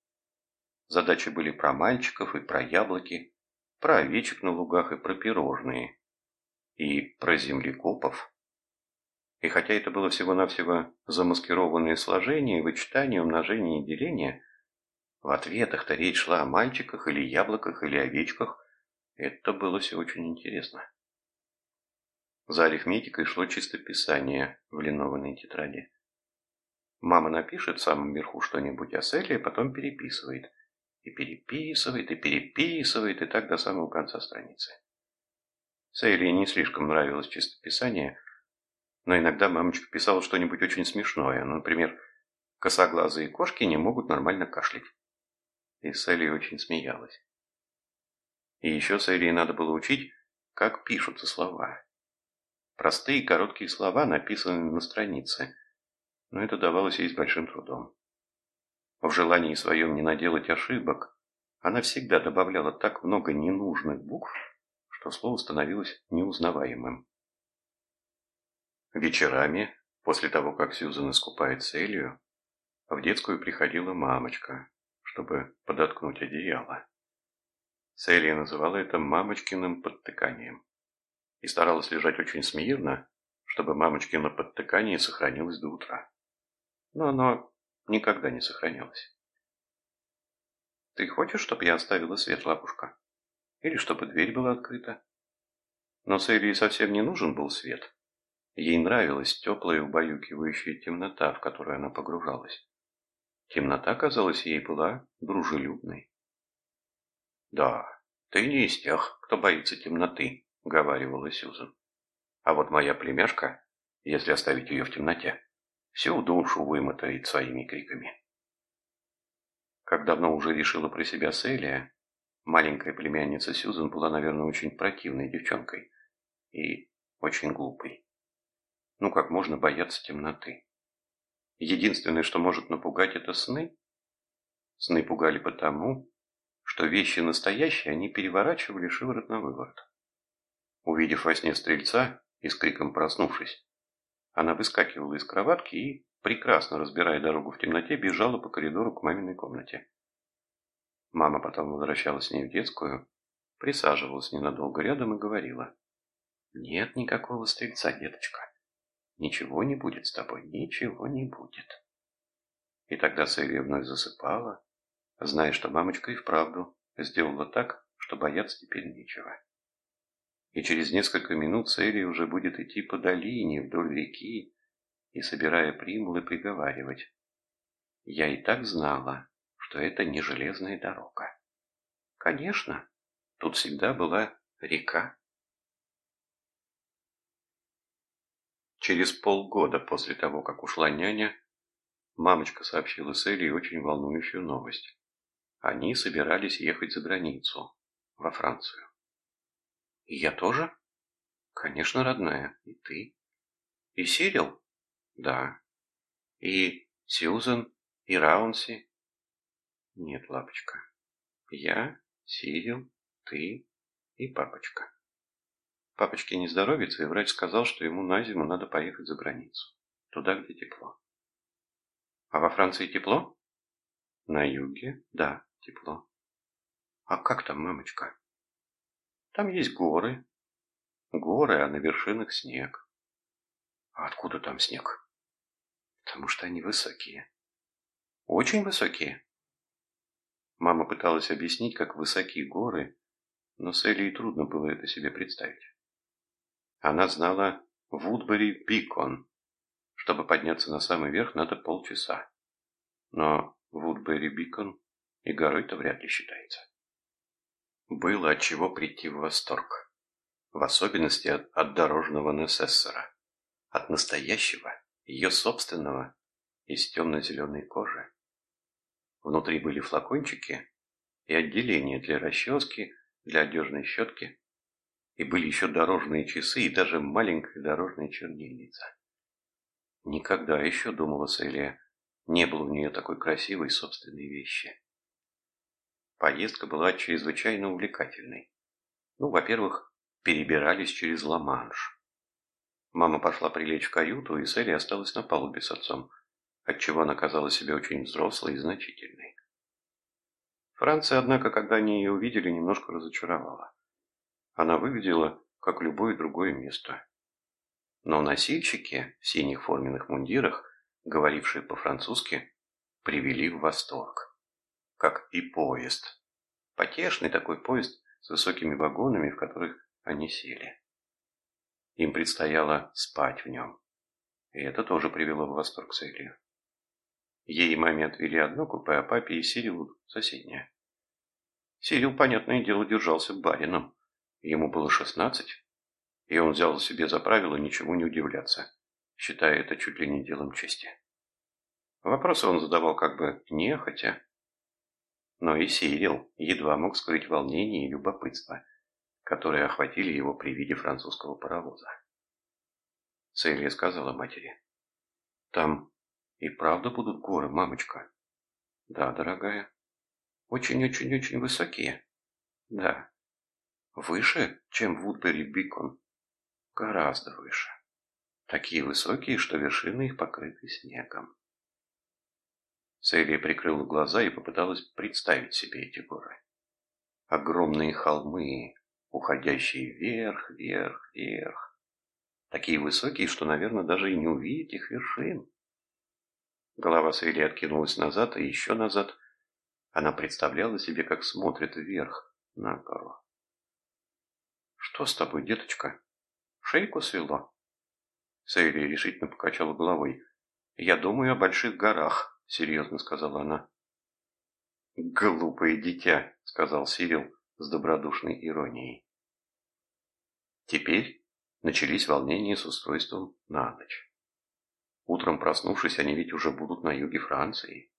Задачи были про мальчиков и про яблоки, про овечек на лугах и про пирожные и про землекопов. И хотя это было всего-навсего замаскированные сложения, вычитание, умножение и деление, в ответах-то речь шла о мальчиках или яблоках или овечках. Это было все очень интересно. За арифметикой шло чистописание в линованной тетради. Мама напишет в самом верху что-нибудь о Селе, а потом переписывает. И переписывает, и переписывает, и так до самого конца страницы. Сейли не слишком нравилось чистописание, но иногда мамочка писала что-нибудь очень смешное. Ну, например, косоглазые кошки не могут нормально кашлять. И Сейли очень смеялась. И еще Сейли надо было учить, как пишутся слова. Простые короткие слова написаны на странице, но это давалось ей с большим трудом. В желании своем не наделать ошибок, она всегда добавляла так много ненужных букв, что слово становилось неузнаваемым. Вечерами, после того, как Сьюзан искупает Селию, в детскую приходила мамочка, чтобы подоткнуть одеяло. Селия называла это мамочкиным подтыканием и старалась лежать очень смирно, чтобы мамочкино подтыкание сохранилось до утра. Но оно никогда не сохранялось. «Ты хочешь, чтобы я оставила свет, лапушка?» или чтобы дверь была открыта. Но Селии совсем не нужен был свет. Ей нравилась теплая убаюкивающая темнота, в которую она погружалась. Темнота, казалось, ей была дружелюбной. «Да, ты не из тех, кто боится темноты», — говаривала Сюзан. «А вот моя племяшка, если оставить ее в темноте, всю душу вымотает своими криками». Как давно уже решила про себя Селия, Маленькая племянница Сьюзен была, наверное, очень противной девчонкой и очень глупой. Ну, как можно бояться темноты? Единственное, что может напугать, это сны. Сны пугали потому, что вещи настоящие они переворачивали шиворот на выворот. Увидев во сне стрельца и с криком проснувшись, она выскакивала из кроватки и, прекрасно разбирая дорогу в темноте, бежала по коридору к маминой комнате. Мама потом возвращалась с ней в детскую, присаживалась ненадолго рядом и говорила. «Нет никакого стрельца, деточка. Ничего не будет с тобой, ничего не будет». И тогда Сэлия вновь засыпала, зная, что мамочка и вправду сделала так, что бояться теперь нечего. И через несколько минут Сэлия уже будет идти по долине вдоль реки и, собирая примулы, приговаривать. «Я и так знала, что это не железная дорога. Конечно, тут всегда была река. Через полгода после того, как ушла няня, мамочка сообщила Селли очень волнующую новость. Они собирались ехать за границу, во Францию. И я тоже? Конечно, родная. И ты? И Сирил? Да. И Сьюзен? И Раунси? Нет, лапочка. Я, Сирил, ты и папочка. Папочке не здоровится, и врач сказал, что ему на зиму надо поехать за границу. Туда, где тепло. А во Франции тепло? На юге, да, тепло. А как там, мамочка? Там есть горы. Горы, а на вершинах снег. А откуда там снег? Потому что они высокие. Очень высокие. Мама пыталась объяснить, как высокие горы, но с Элей трудно было это себе представить. Она знала Вудбери Бикон. Чтобы подняться на самый верх, надо полчаса. Но Вудбери Бикон и горой-то вряд ли считается. Было от чего прийти в восторг. В особенности от, от дорожного Несессора. От настоящего, ее собственного, из темно-зеленой кожи. Внутри были флакончики и отделение для расчески, для одежной щетки, и были еще дорожные часы и даже маленькая дорожная чернильница. Никогда еще, думала Селия, не было у нее такой красивой собственной вещи. Поездка была чрезвычайно увлекательной. Ну, во-первых, перебирались через Ла-Манш. Мама пошла прилечь в каюту, и Селия осталась на палубе с отцом, отчего она казала себя очень взрослой и значительной. Франция, однако, когда они ее увидели, немножко разочаровала. Она выглядела, как любое другое место. Но носильщики в синих форменных мундирах, говорившие по-французски, привели в восторг. Как и поезд. Потешный такой поезд с высокими вагонами, в которых они сели. Им предстояло спать в нем. И это тоже привело в восторг Селию. Ей и маме отвели одно купе, а папе и Сирилу соседнее. Сирил, понятное дело, держался барином. Ему было шестнадцать, и он взял себе за правило ничего не удивляться, считая это чуть ли не делом чести. Вопросы он задавал как бы нехотя, но и Сирил едва мог скрыть волнение и любопытство, которые охватили его при виде французского паровоза. Селия сказала матери, «Там и правда будут горы, мамочка?» «Да, дорогая. Очень-очень-очень высокие?» «Да. Выше, чем Вудбери Бикон? Гораздо выше. Такие высокие, что вершины их покрыты снегом. Селия прикрыла глаза и попыталась представить себе эти горы. Огромные холмы, уходящие вверх, вверх, вверх. Такие высокие, что, наверное, даже и не увидеть их вершин. Голова Селии откинулась назад и еще назад. Она представляла себе, как смотрит вверх на гору. «Что с тобой, деточка? Шейку свело?» Сейли решительно покачала головой. «Я думаю о больших горах», — серьезно сказала она. «Глупое дитя», — сказал Сирил с добродушной иронией. Теперь начались волнения с устройством на ночь. Утром проснувшись, они ведь уже будут на юге Франции.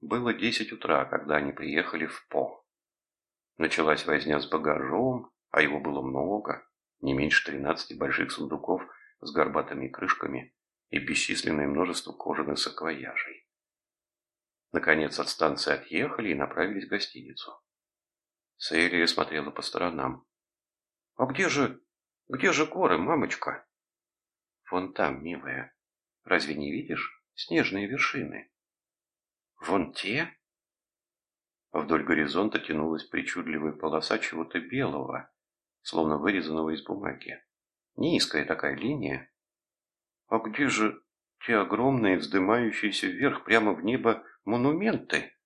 Было десять утра, когда они приехали в По. Началась возня с багажом, а его было много, не меньше тринадцати больших сундуков с горбатыми крышками и бесчисленное множество кожаных саквояжей. Наконец от станции отъехали и направились в гостиницу. Саэлия смотрела по сторонам. «А где же... где же горы, мамочка?» «Вон там, милая. Разве не видишь? Снежные вершины». «Вон те?» Вдоль горизонта тянулась причудливая полоса чего-то белого, словно вырезанного из бумаги. Низкая такая линия. А где же те огромные, вздымающиеся вверх прямо в небо монументы?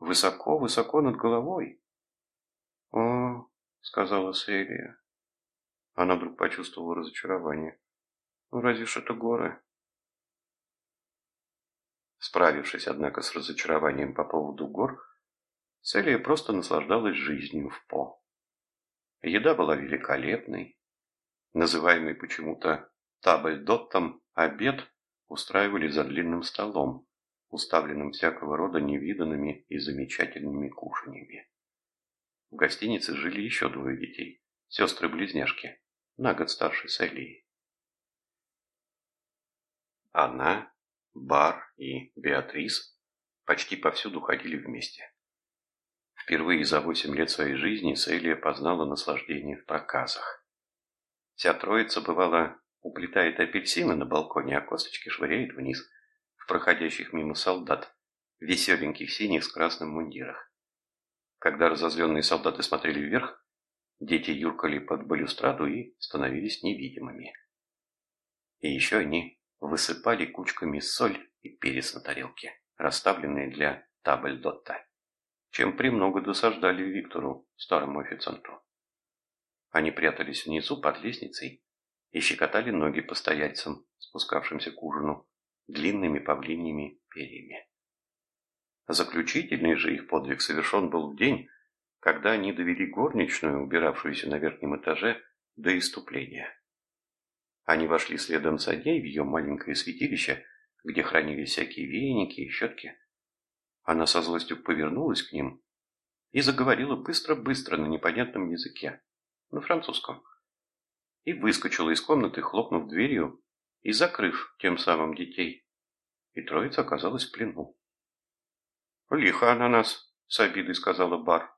Высоко-высоко над головой. «О», — сказала Селия. Она вдруг почувствовала разочарование. «Ну, разве ж это горы?» Справившись, однако, с разочарованием по поводу гор, Селия просто наслаждалась жизнью в По. Еда была великолепной, называемой почему-то Табльдоттом обед устраивали за длинным столом, уставленным всякого рода невиданными и замечательными кушаньями. В гостинице жили еще двое детей, сестры-близняшки, на год старше Салии. Она, Бар и Беатрис почти повсюду ходили вместе. Впервые за восемь лет своей жизни Селия познала наслаждение в проказах. Вся троица, бывала, уплетает апельсины на балконе, а косточки швыряет вниз в проходящих мимо солдат, веселеньких синих с красным мундирах. Когда разозленные солдаты смотрели вверх, дети юркали под балюстраду и становились невидимыми. И еще они высыпали кучками соль и перец на тарелке, расставленные для табльдотта, чем премного досаждали Виктору, старому официанту. Они прятались внизу под лестницей и щекотали ноги постояльцам, спускавшимся к ужину, длинными павлиньими перьями. Заключительный же их подвиг совершен был в день, когда они довели горничную, убиравшуюся на верхнем этаже, до иступления. Они вошли следом за ней в ее маленькое святилище, где хранились всякие веники и щетки. Она со злостью повернулась к ним и заговорила быстро-быстро на непонятном языке, на французском, и выскочила из комнаты, хлопнув дверью и закрыв тем самым детей. И троица оказалась в плену. «Лихо она нас», — с обидой сказала Бар.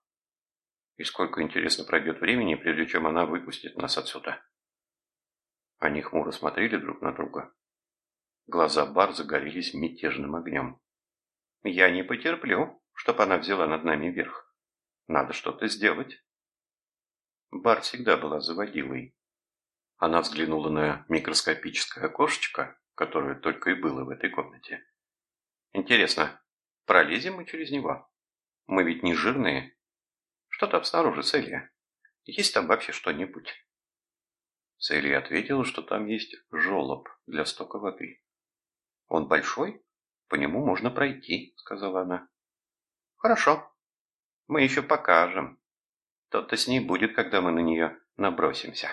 «И сколько, интересно, пройдет времени, прежде чем она выпустит нас отсюда?» Они хмуро смотрели друг на друга. Глаза Бар загорелись мятежным огнем. «Я не потерплю, чтоб она взяла над нами верх. Надо что-то сделать». Бар всегда была заводилой. Она взглянула на микроскопическое окошечко, которое только и было в этой комнате. «Интересно, Пролезем мы через него. Мы ведь не жирные. Что там снаружи, Селия? Есть там вообще что-нибудь?» Селия ответила, что там есть желоб для стока воды. «Он большой? По нему можно пройти», — сказала она. «Хорошо. Мы еще покажем. То-то с ней будет, когда мы на нее набросимся».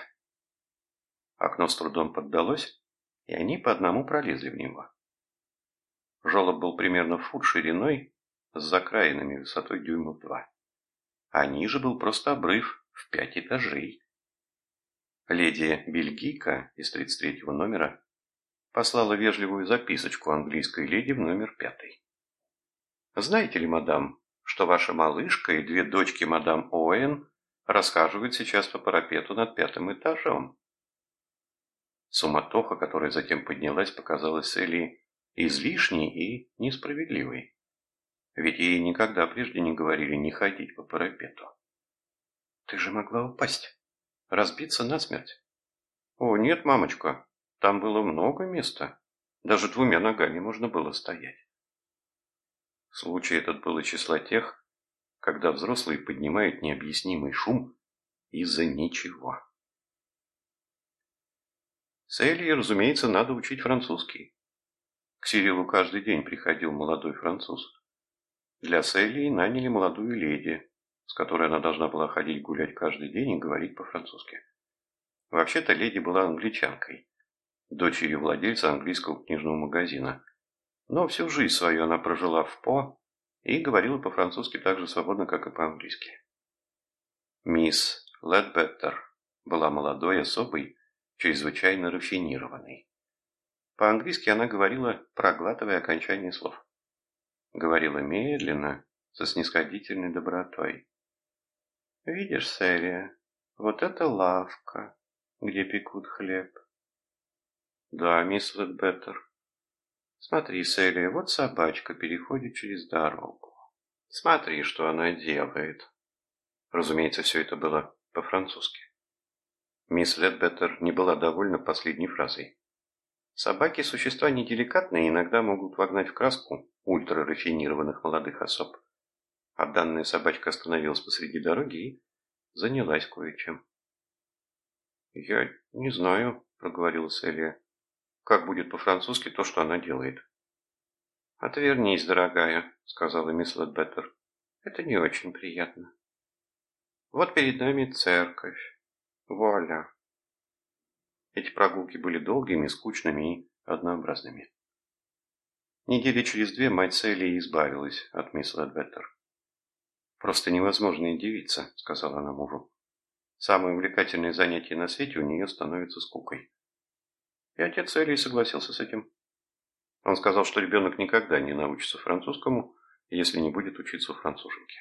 Окно с трудом поддалось, и они по одному пролезли в него. Жолоб был примерно фут шириной с закраинами высотой дюймов два. А ниже был просто обрыв в пять этажей. Леди Бельгийка из 33-го номера послала вежливую записочку английской леди в номер пятый. «Знаете ли, мадам, что ваша малышка и две дочки мадам Оуэн расхаживают сейчас по парапету над пятым этажом?» Суматоха, которая затем поднялась, показалась Элли излишней и несправедливой. Ведь ей никогда прежде не говорили не ходить по парапету. Ты же могла упасть, разбиться насмерть. О, нет, мамочка, там было много места. Даже двумя ногами можно было стоять. Случай этот был из числа тех, когда взрослые поднимают необъяснимый шум из-за ничего. С Элли, разумеется, надо учить французский. К Сирилу каждый день приходил молодой француз. Для Селии наняли молодую леди, с которой она должна была ходить гулять каждый день и говорить по-французски. Вообще-то леди была англичанкой, дочерью владельца английского книжного магазина. Но всю жизнь свою она прожила в По и говорила по-французски так же свободно, как и по-английски. Мисс Ледбеттер была молодой особой, чрезвычайно рафинированной. По-английски она говорила, проглатывая окончание слов. Говорила медленно, со снисходительной добротой. «Видишь, Селия, вот это лавка, где пекут хлеб». «Да, мисс Ледбеттер». «Смотри, Селия, вот собачка переходит через дорогу. Смотри, что она делает». Разумеется, все это было по-французски. Мисс Ледбеттер не была довольна последней фразой. Собаки – существа неделикатные и иногда могут вогнать в краску ультрарафинированных молодых особ. А данная собачка остановилась посреди дороги и занялась кое-чем. «Я не знаю», – проговорила Селия. «Как будет по-французски то, что она делает?» «Отвернись, дорогая», – сказала мисс Ледбеттер. «Это не очень приятно. Вот перед нами церковь. Вуаля. Эти прогулки были долгими, скучными и однообразными. Недели через две мать Селли избавилась от мисс Ледветтер. «Просто невозможная девица», — сказала она мужу. «Самое увлекательное занятие на свете у нее становится скукой». И отец Элли согласился с этим. Он сказал, что ребенок никогда не научится французскому, если не будет учиться у француженки.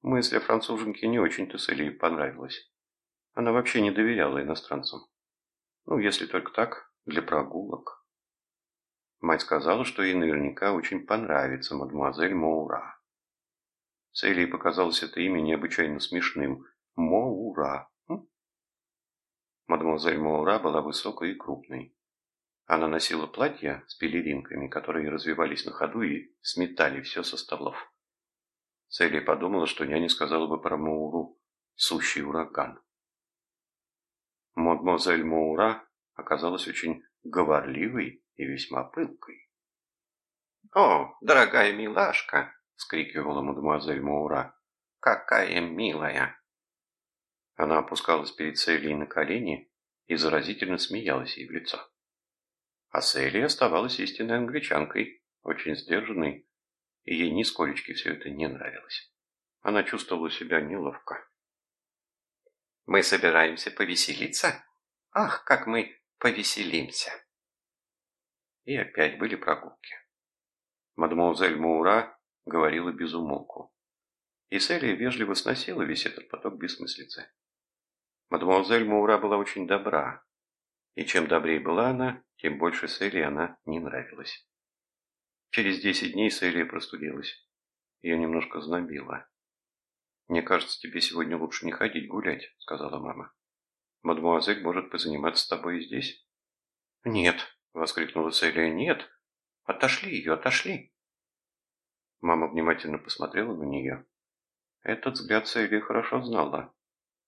Мысль о француженке не очень-то Селли понравилась. Она вообще не доверяла иностранцам. Ну, если только так, для прогулок. Мать сказала, что ей наверняка очень понравится мадемуазель Моура. Селии показалось это имя необычайно смешным. Моура. Мадемуазель Моура была высокой и крупной. Она носила платья с пелеринками, которые развивались на ходу и сметали все со столов. Селия подумала, что няня сказала бы про Моуру «сущий ураган». Мадемуазель Моура оказалась очень говорливой и весьма пылкой. «О, дорогая милашка!» — скрикивала мадемуазель Моура. «Какая милая!» Она опускалась перед Селией на колени и заразительно смеялась ей в лицо. А Селия оставалась истинной англичанкой, очень сдержанной, и ей нисколечки все это не нравилось. Она чувствовала себя неловко. «Мы собираемся повеселиться? Ах, как мы повеселимся!» И опять были прогулки. Мадемуазель Маура говорила без умолку. И Селия вежливо сносила весь этот поток бессмыслицы. Мадемуазель Маура была очень добра, и чем добрее была она, тем больше Селии она не нравилась. Через десять дней Селия простудилась. Ее немножко знобило. «Мне кажется, тебе сегодня лучше не ходить гулять», — сказала мама. «Мадемуазель может позаниматься с тобой здесь». «Нет», — воскликнула Селия. «Нет! Отошли ее, отошли!» Мама внимательно посмотрела на нее. Этот взгляд Селия хорошо знала.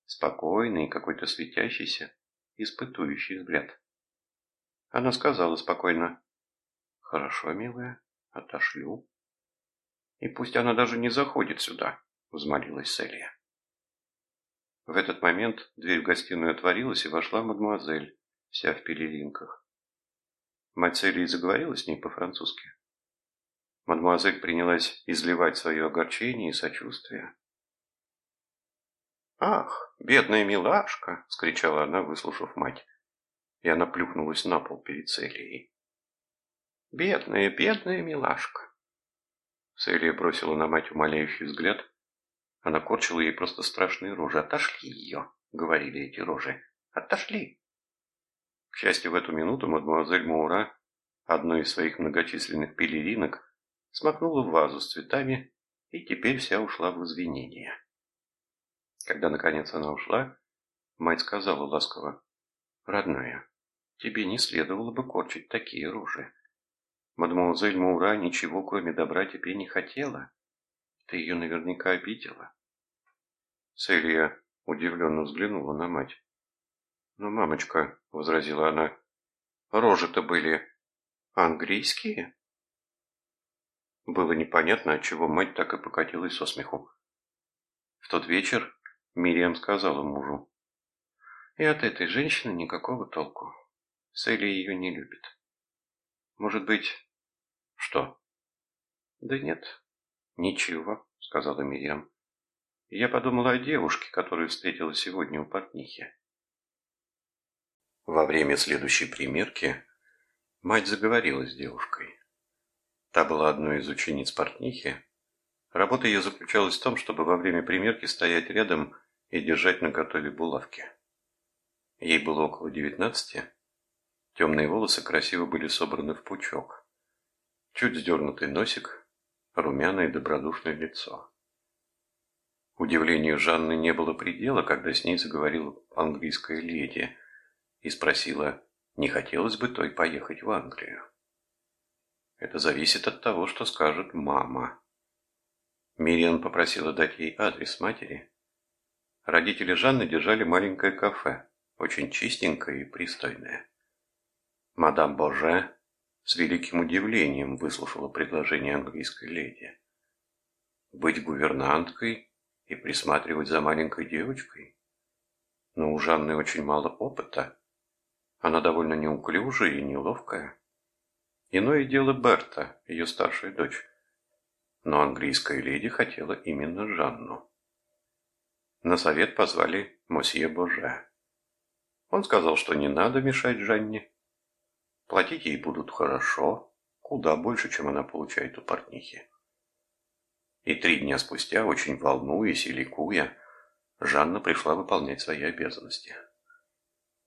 Спокойный, какой-то светящийся, испытующий взгляд. Она сказала спокойно. «Хорошо, милая, отошлю». «И пусть она даже не заходит сюда», — взмолилась Селия. В этот момент дверь в гостиную отворилась, и вошла мадемуазель, вся в пелеринках. Мать Селии заговорила с ней по-французски. Мадемуазель принялась изливать свое огорчение и сочувствие. «Ах, бедная милашка!» — скричала она, выслушав мать. И она плюхнулась на пол перед Селией. «Бедная, бедная милашка!» Селия бросила на мать умоляющий взгляд. Она корчила ей просто страшные рожи. «Отошли ее!» — говорили эти рожи. «Отошли!» К счастью, в эту минуту мадемуазель Маура, одной из своих многочисленных пелеринок, смакнула в вазу с цветами и теперь вся ушла в извинения. Когда, наконец, она ушла, мать сказала ласково, «Родная, тебе не следовало бы корчить такие рожи. Мадемуазель Маура ничего, кроме добра, тебе не хотела. Ты ее наверняка обидела». Селия удивленно взглянула на мать. «Но, мамочка», — возразила она, — «рожи-то были английские?» Было непонятно, отчего мать так и покатилась со смеху. В тот вечер Мириам сказала мужу, «И от этой женщины никакого толку. Селли ее не любит. Может быть...» «Что?» «Да нет, ничего», — сказала Мириам. «Я подумала о девушке, которую встретила сегодня у портнихи. Во время следующей примерки мать заговорила с девушкой. Та была одной из учениц портнихи. Работа ее заключалась в том, чтобы во время примерки стоять рядом и держать на готове булавки. Ей было около девятнадцати. Темные волосы красиво были собраны в пучок. Чуть сдернутый носик, румяное добродушное лицо. Удивлению Жанны не было предела, когда с ней заговорила английская леди – и спросила, не хотелось бы той поехать в Англию. Это зависит от того, что скажет мама. Мириан попросила дать ей адрес матери. Родители Жанны держали маленькое кафе, очень чистенькое и пристойное. Мадам Боже с великим удивлением выслушала предложение английской леди. Быть гувернанткой и присматривать за маленькой девочкой? Но у Жанны очень мало опыта. Она довольно неуклюжая и неловкая. Иное дело Берта, ее старшая дочь. Но английская леди хотела именно Жанну. На совет позвали мосье Боже. Он сказал, что не надо мешать Жанне. Платить ей будут хорошо, куда больше, чем она получает у портнихи. И три дня спустя, очень волнуясь и ликуя, Жанна пришла выполнять свои обязанности.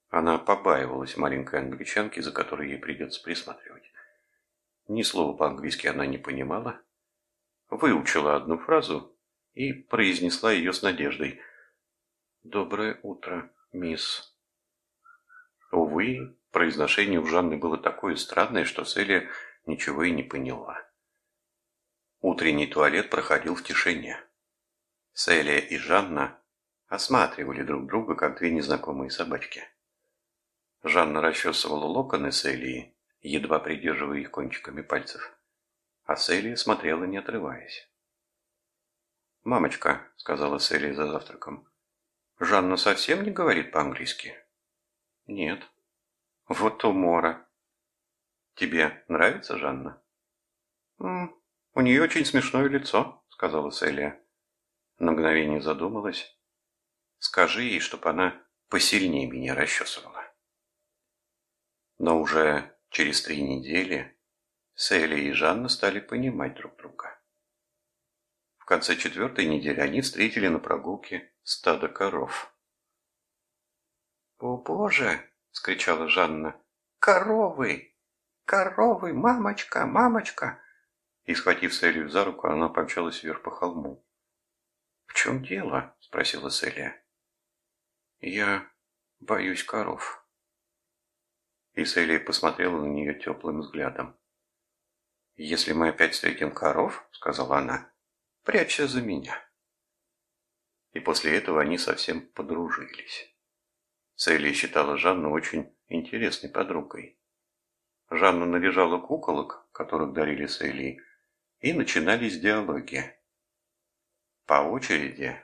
Она побаивалась маленькой англичанки, за которой ей придется присматривать. Ни слова по-английски она не понимала, выучила одну фразу и произнесла ее с надеждой. «Доброе утро, мисс». Увы, произношение у Жанны было такое странное, что Селия ничего и не поняла. Утренний туалет проходил в тишине. Селия и Жанна осматривали друг друга, как две незнакомые собачки. Жанна расчесывала локоны Селии, едва придерживая их кончиками пальцев. А Селия смотрела, не отрываясь. «Мамочка», — сказала Селия за завтраком, — «Жанна совсем не говорит по-английски?» «Нет». «Вот умора». «Тебе нравится Жанна?» «М -м, «У нее очень смешное лицо», — сказала Селия. На мгновение задумалась. «Скажи ей, чтобы она посильнее меня расчесывала». Но уже через три недели Селия и Жанна стали понимать друг друга. В конце четвертой недели они встретили на прогулке стадо коров. «О, Боже!» — скричала Жанна. «Коровы! Коровы! Мамочка! Мамочка!» и, схватив Селию за руку, она помчалась вверх по холму. «В чем дело?» – спросила Селия. «Я боюсь коров». И Селия посмотрела на нее теплым взглядом. «Если мы опять встретим коров, — сказала она, — прячься за меня». И после этого они совсем подружились. Селия считала Жанну очень интересной подругой. Жанна наряжала куколок, которых дарили Селии, и начинались диалоги. По очереди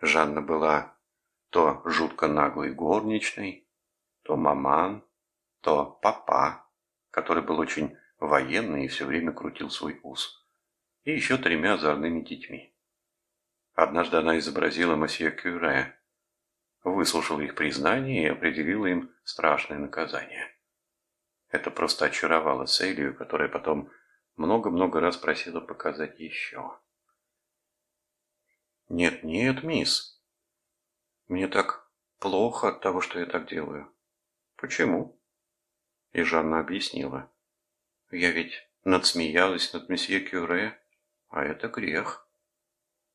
Жанна была то жутко наглой горничной, то маман, то папа, который был очень военный и все время крутил свой ус, и еще тремя озорными детьми. Однажды она изобразила месье Кюре, выслушала их признание и определила им страшное наказание. Это просто очаровало Селию, которая потом много-много раз просила показать еще. «Нет, нет, мисс. Мне так плохо от того, что я так делаю». «Почему?» И Жанна объяснила. «Я ведь надсмеялась над месье Кюре, а это грех».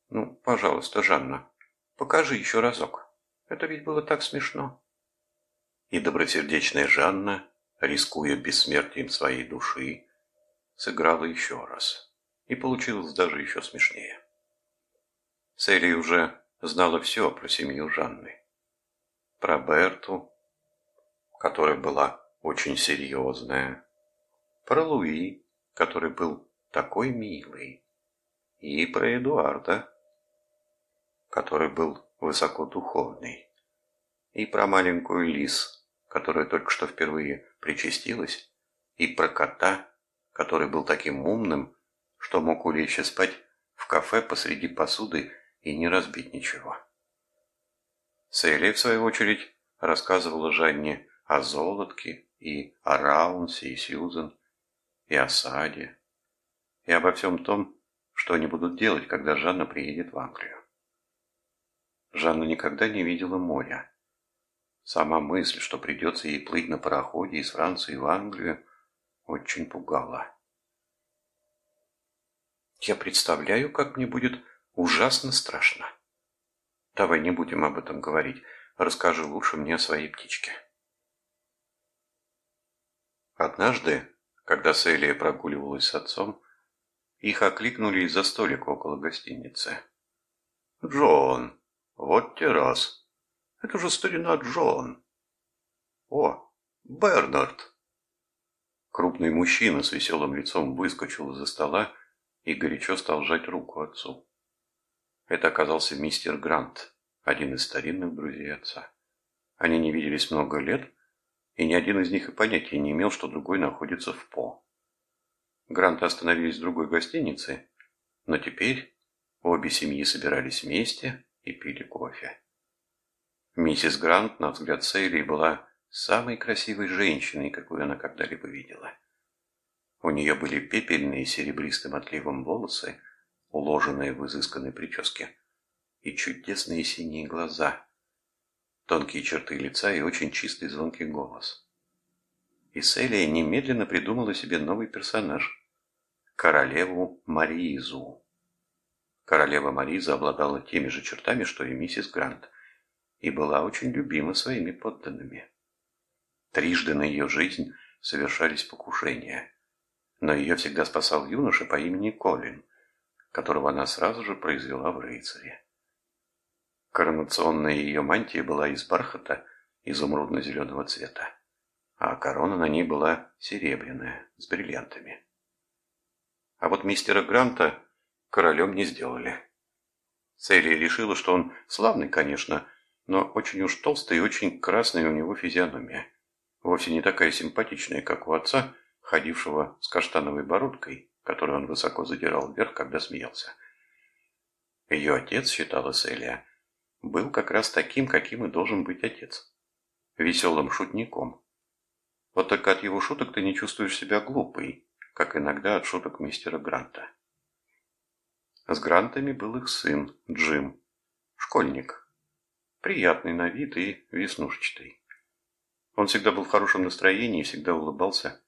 «Ну, пожалуйста, Жанна, покажи еще разок. Это ведь было так смешно». И добросердечная Жанна, рискуя бессмертием своей души, сыграла еще раз. И получилось даже еще смешнее. Селли уже знала все про семью Жанны. Про Берту, которая была очень серьезная. Про Луи, который был такой милый. И про Эдуарда, который был высокодуховный. И про маленькую Лис, которая только что впервые причастилась. И про кота, который был таким умным, что мог улечь и спать в кафе посреди посуды и не разбить ничего. Селия, в свою очередь, рассказывала Жанне о Золотке и о Раунсе и Сьюзен, и о Саде, и обо всем том, что они будут делать, когда Жанна приедет в Англию. Жанна никогда не видела моря. Сама мысль, что придется ей плыть на пароходе из Франции в Англию, очень пугало. Я представляю, как мне будет ужасно страшно. Давай не будем об этом говорить. Расскажи лучше мне о своей птичке. Однажды, когда Селия прогуливалась с отцом, их окликнули из-за столика около гостиницы. «Джон, вот террас. Это же старина Джон». «О, Бернард!» Крупный мужчина с веселым лицом выскочил из-за стола и горячо стал жать руку отцу. Это оказался мистер Грант, один из старинных друзей отца. Они не виделись много лет, и ни один из них и понятия не имел, что другой находится в По. Гранты остановились в другой гостинице, но теперь обе семьи собирались вместе и пили кофе. Миссис Грант, на взгляд Сейли, была самой красивой женщиной, какую она когда-либо видела. У нее были пепельные серебристым отливом волосы, уложенные в изысканной прическе, и чудесные синие глаза, тонкие черты лица и очень чистый звонкий голос. И Селия немедленно придумала себе новый персонаж – королеву Маризу. Королева Мариза обладала теми же чертами, что и миссис Грант, и была очень любима своими подданными. Трижды на ее жизнь совершались покушения, но ее всегда спасал юноша по имени Колин, которого она сразу же произвела в рыцаре. Коронационная ее мантия была из бархата изумрудно-зеленого цвета, а корона на ней была серебряная, с бриллиантами. А вот мистера Гранта королем не сделали. Селия решила, что он славный, конечно, но очень уж толстый и очень красная у него физиономия. Вовсе не такая симпатичная, как у отца, ходившего с каштановой бородкой, которую он высоко задирал вверх, когда смеялся. Ее отец, считала Селия, был как раз таким, каким и должен быть отец. Веселым шутником. Вот только от его шуток ты не чувствуешь себя глупой, как иногда от шуток мистера Гранта. С Грантами был их сын, Джим, школьник. Приятный на вид и веснушчатый. Он всегда был в хорошем настроении и всегда улыбался.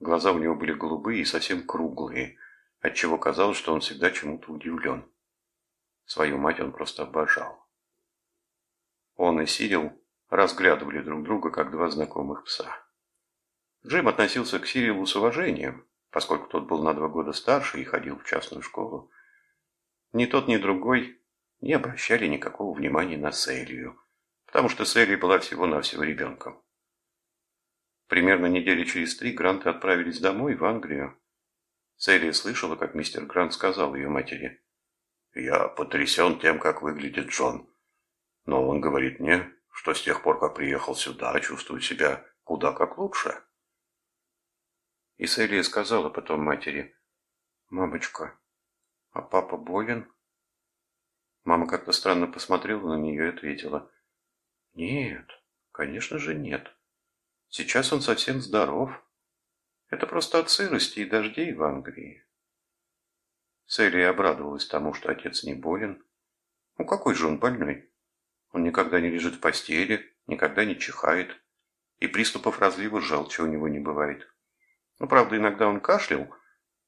Глаза у него были голубые и совсем круглые, отчего казалось, что он всегда чему-то удивлен. Свою мать он просто обожал. Он и Сирил разглядывали друг друга, как два знакомых пса. Джим относился к Сирилу с уважением, поскольку тот был на два года старше и ходил в частную школу. Ни тот, ни другой не обращали никакого внимания на Селию, потому что Селия была всего-навсего ребенком. Примерно недели через три Гранты отправились домой, в Англию. Селия слышала, как мистер Грант сказал ее матери. «Я потрясен тем, как выглядит Джон. Но он говорит мне, что с тех пор, как приехал сюда, чувствует себя куда как лучше». И Селия сказала потом матери. «Мамочка, а папа болен?» Мама как-то странно посмотрела на нее и ответила. «Нет, конечно же нет. Сейчас он совсем здоров. Это просто от сырости и дождей в Англии». Селия обрадовалась тому, что отец не болен. Ну какой же он больной? Он никогда не лежит в постели, никогда не чихает, и приступов разлива желчи у него не бывает. Ну, правда, иногда он кашлял,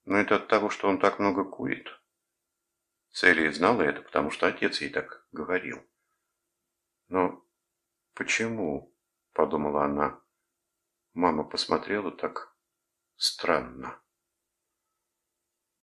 но это от того, что он так много курит. Селия знала это, потому что отец ей так говорил. «Но почему?» – подумала она. Мама посмотрела так странно.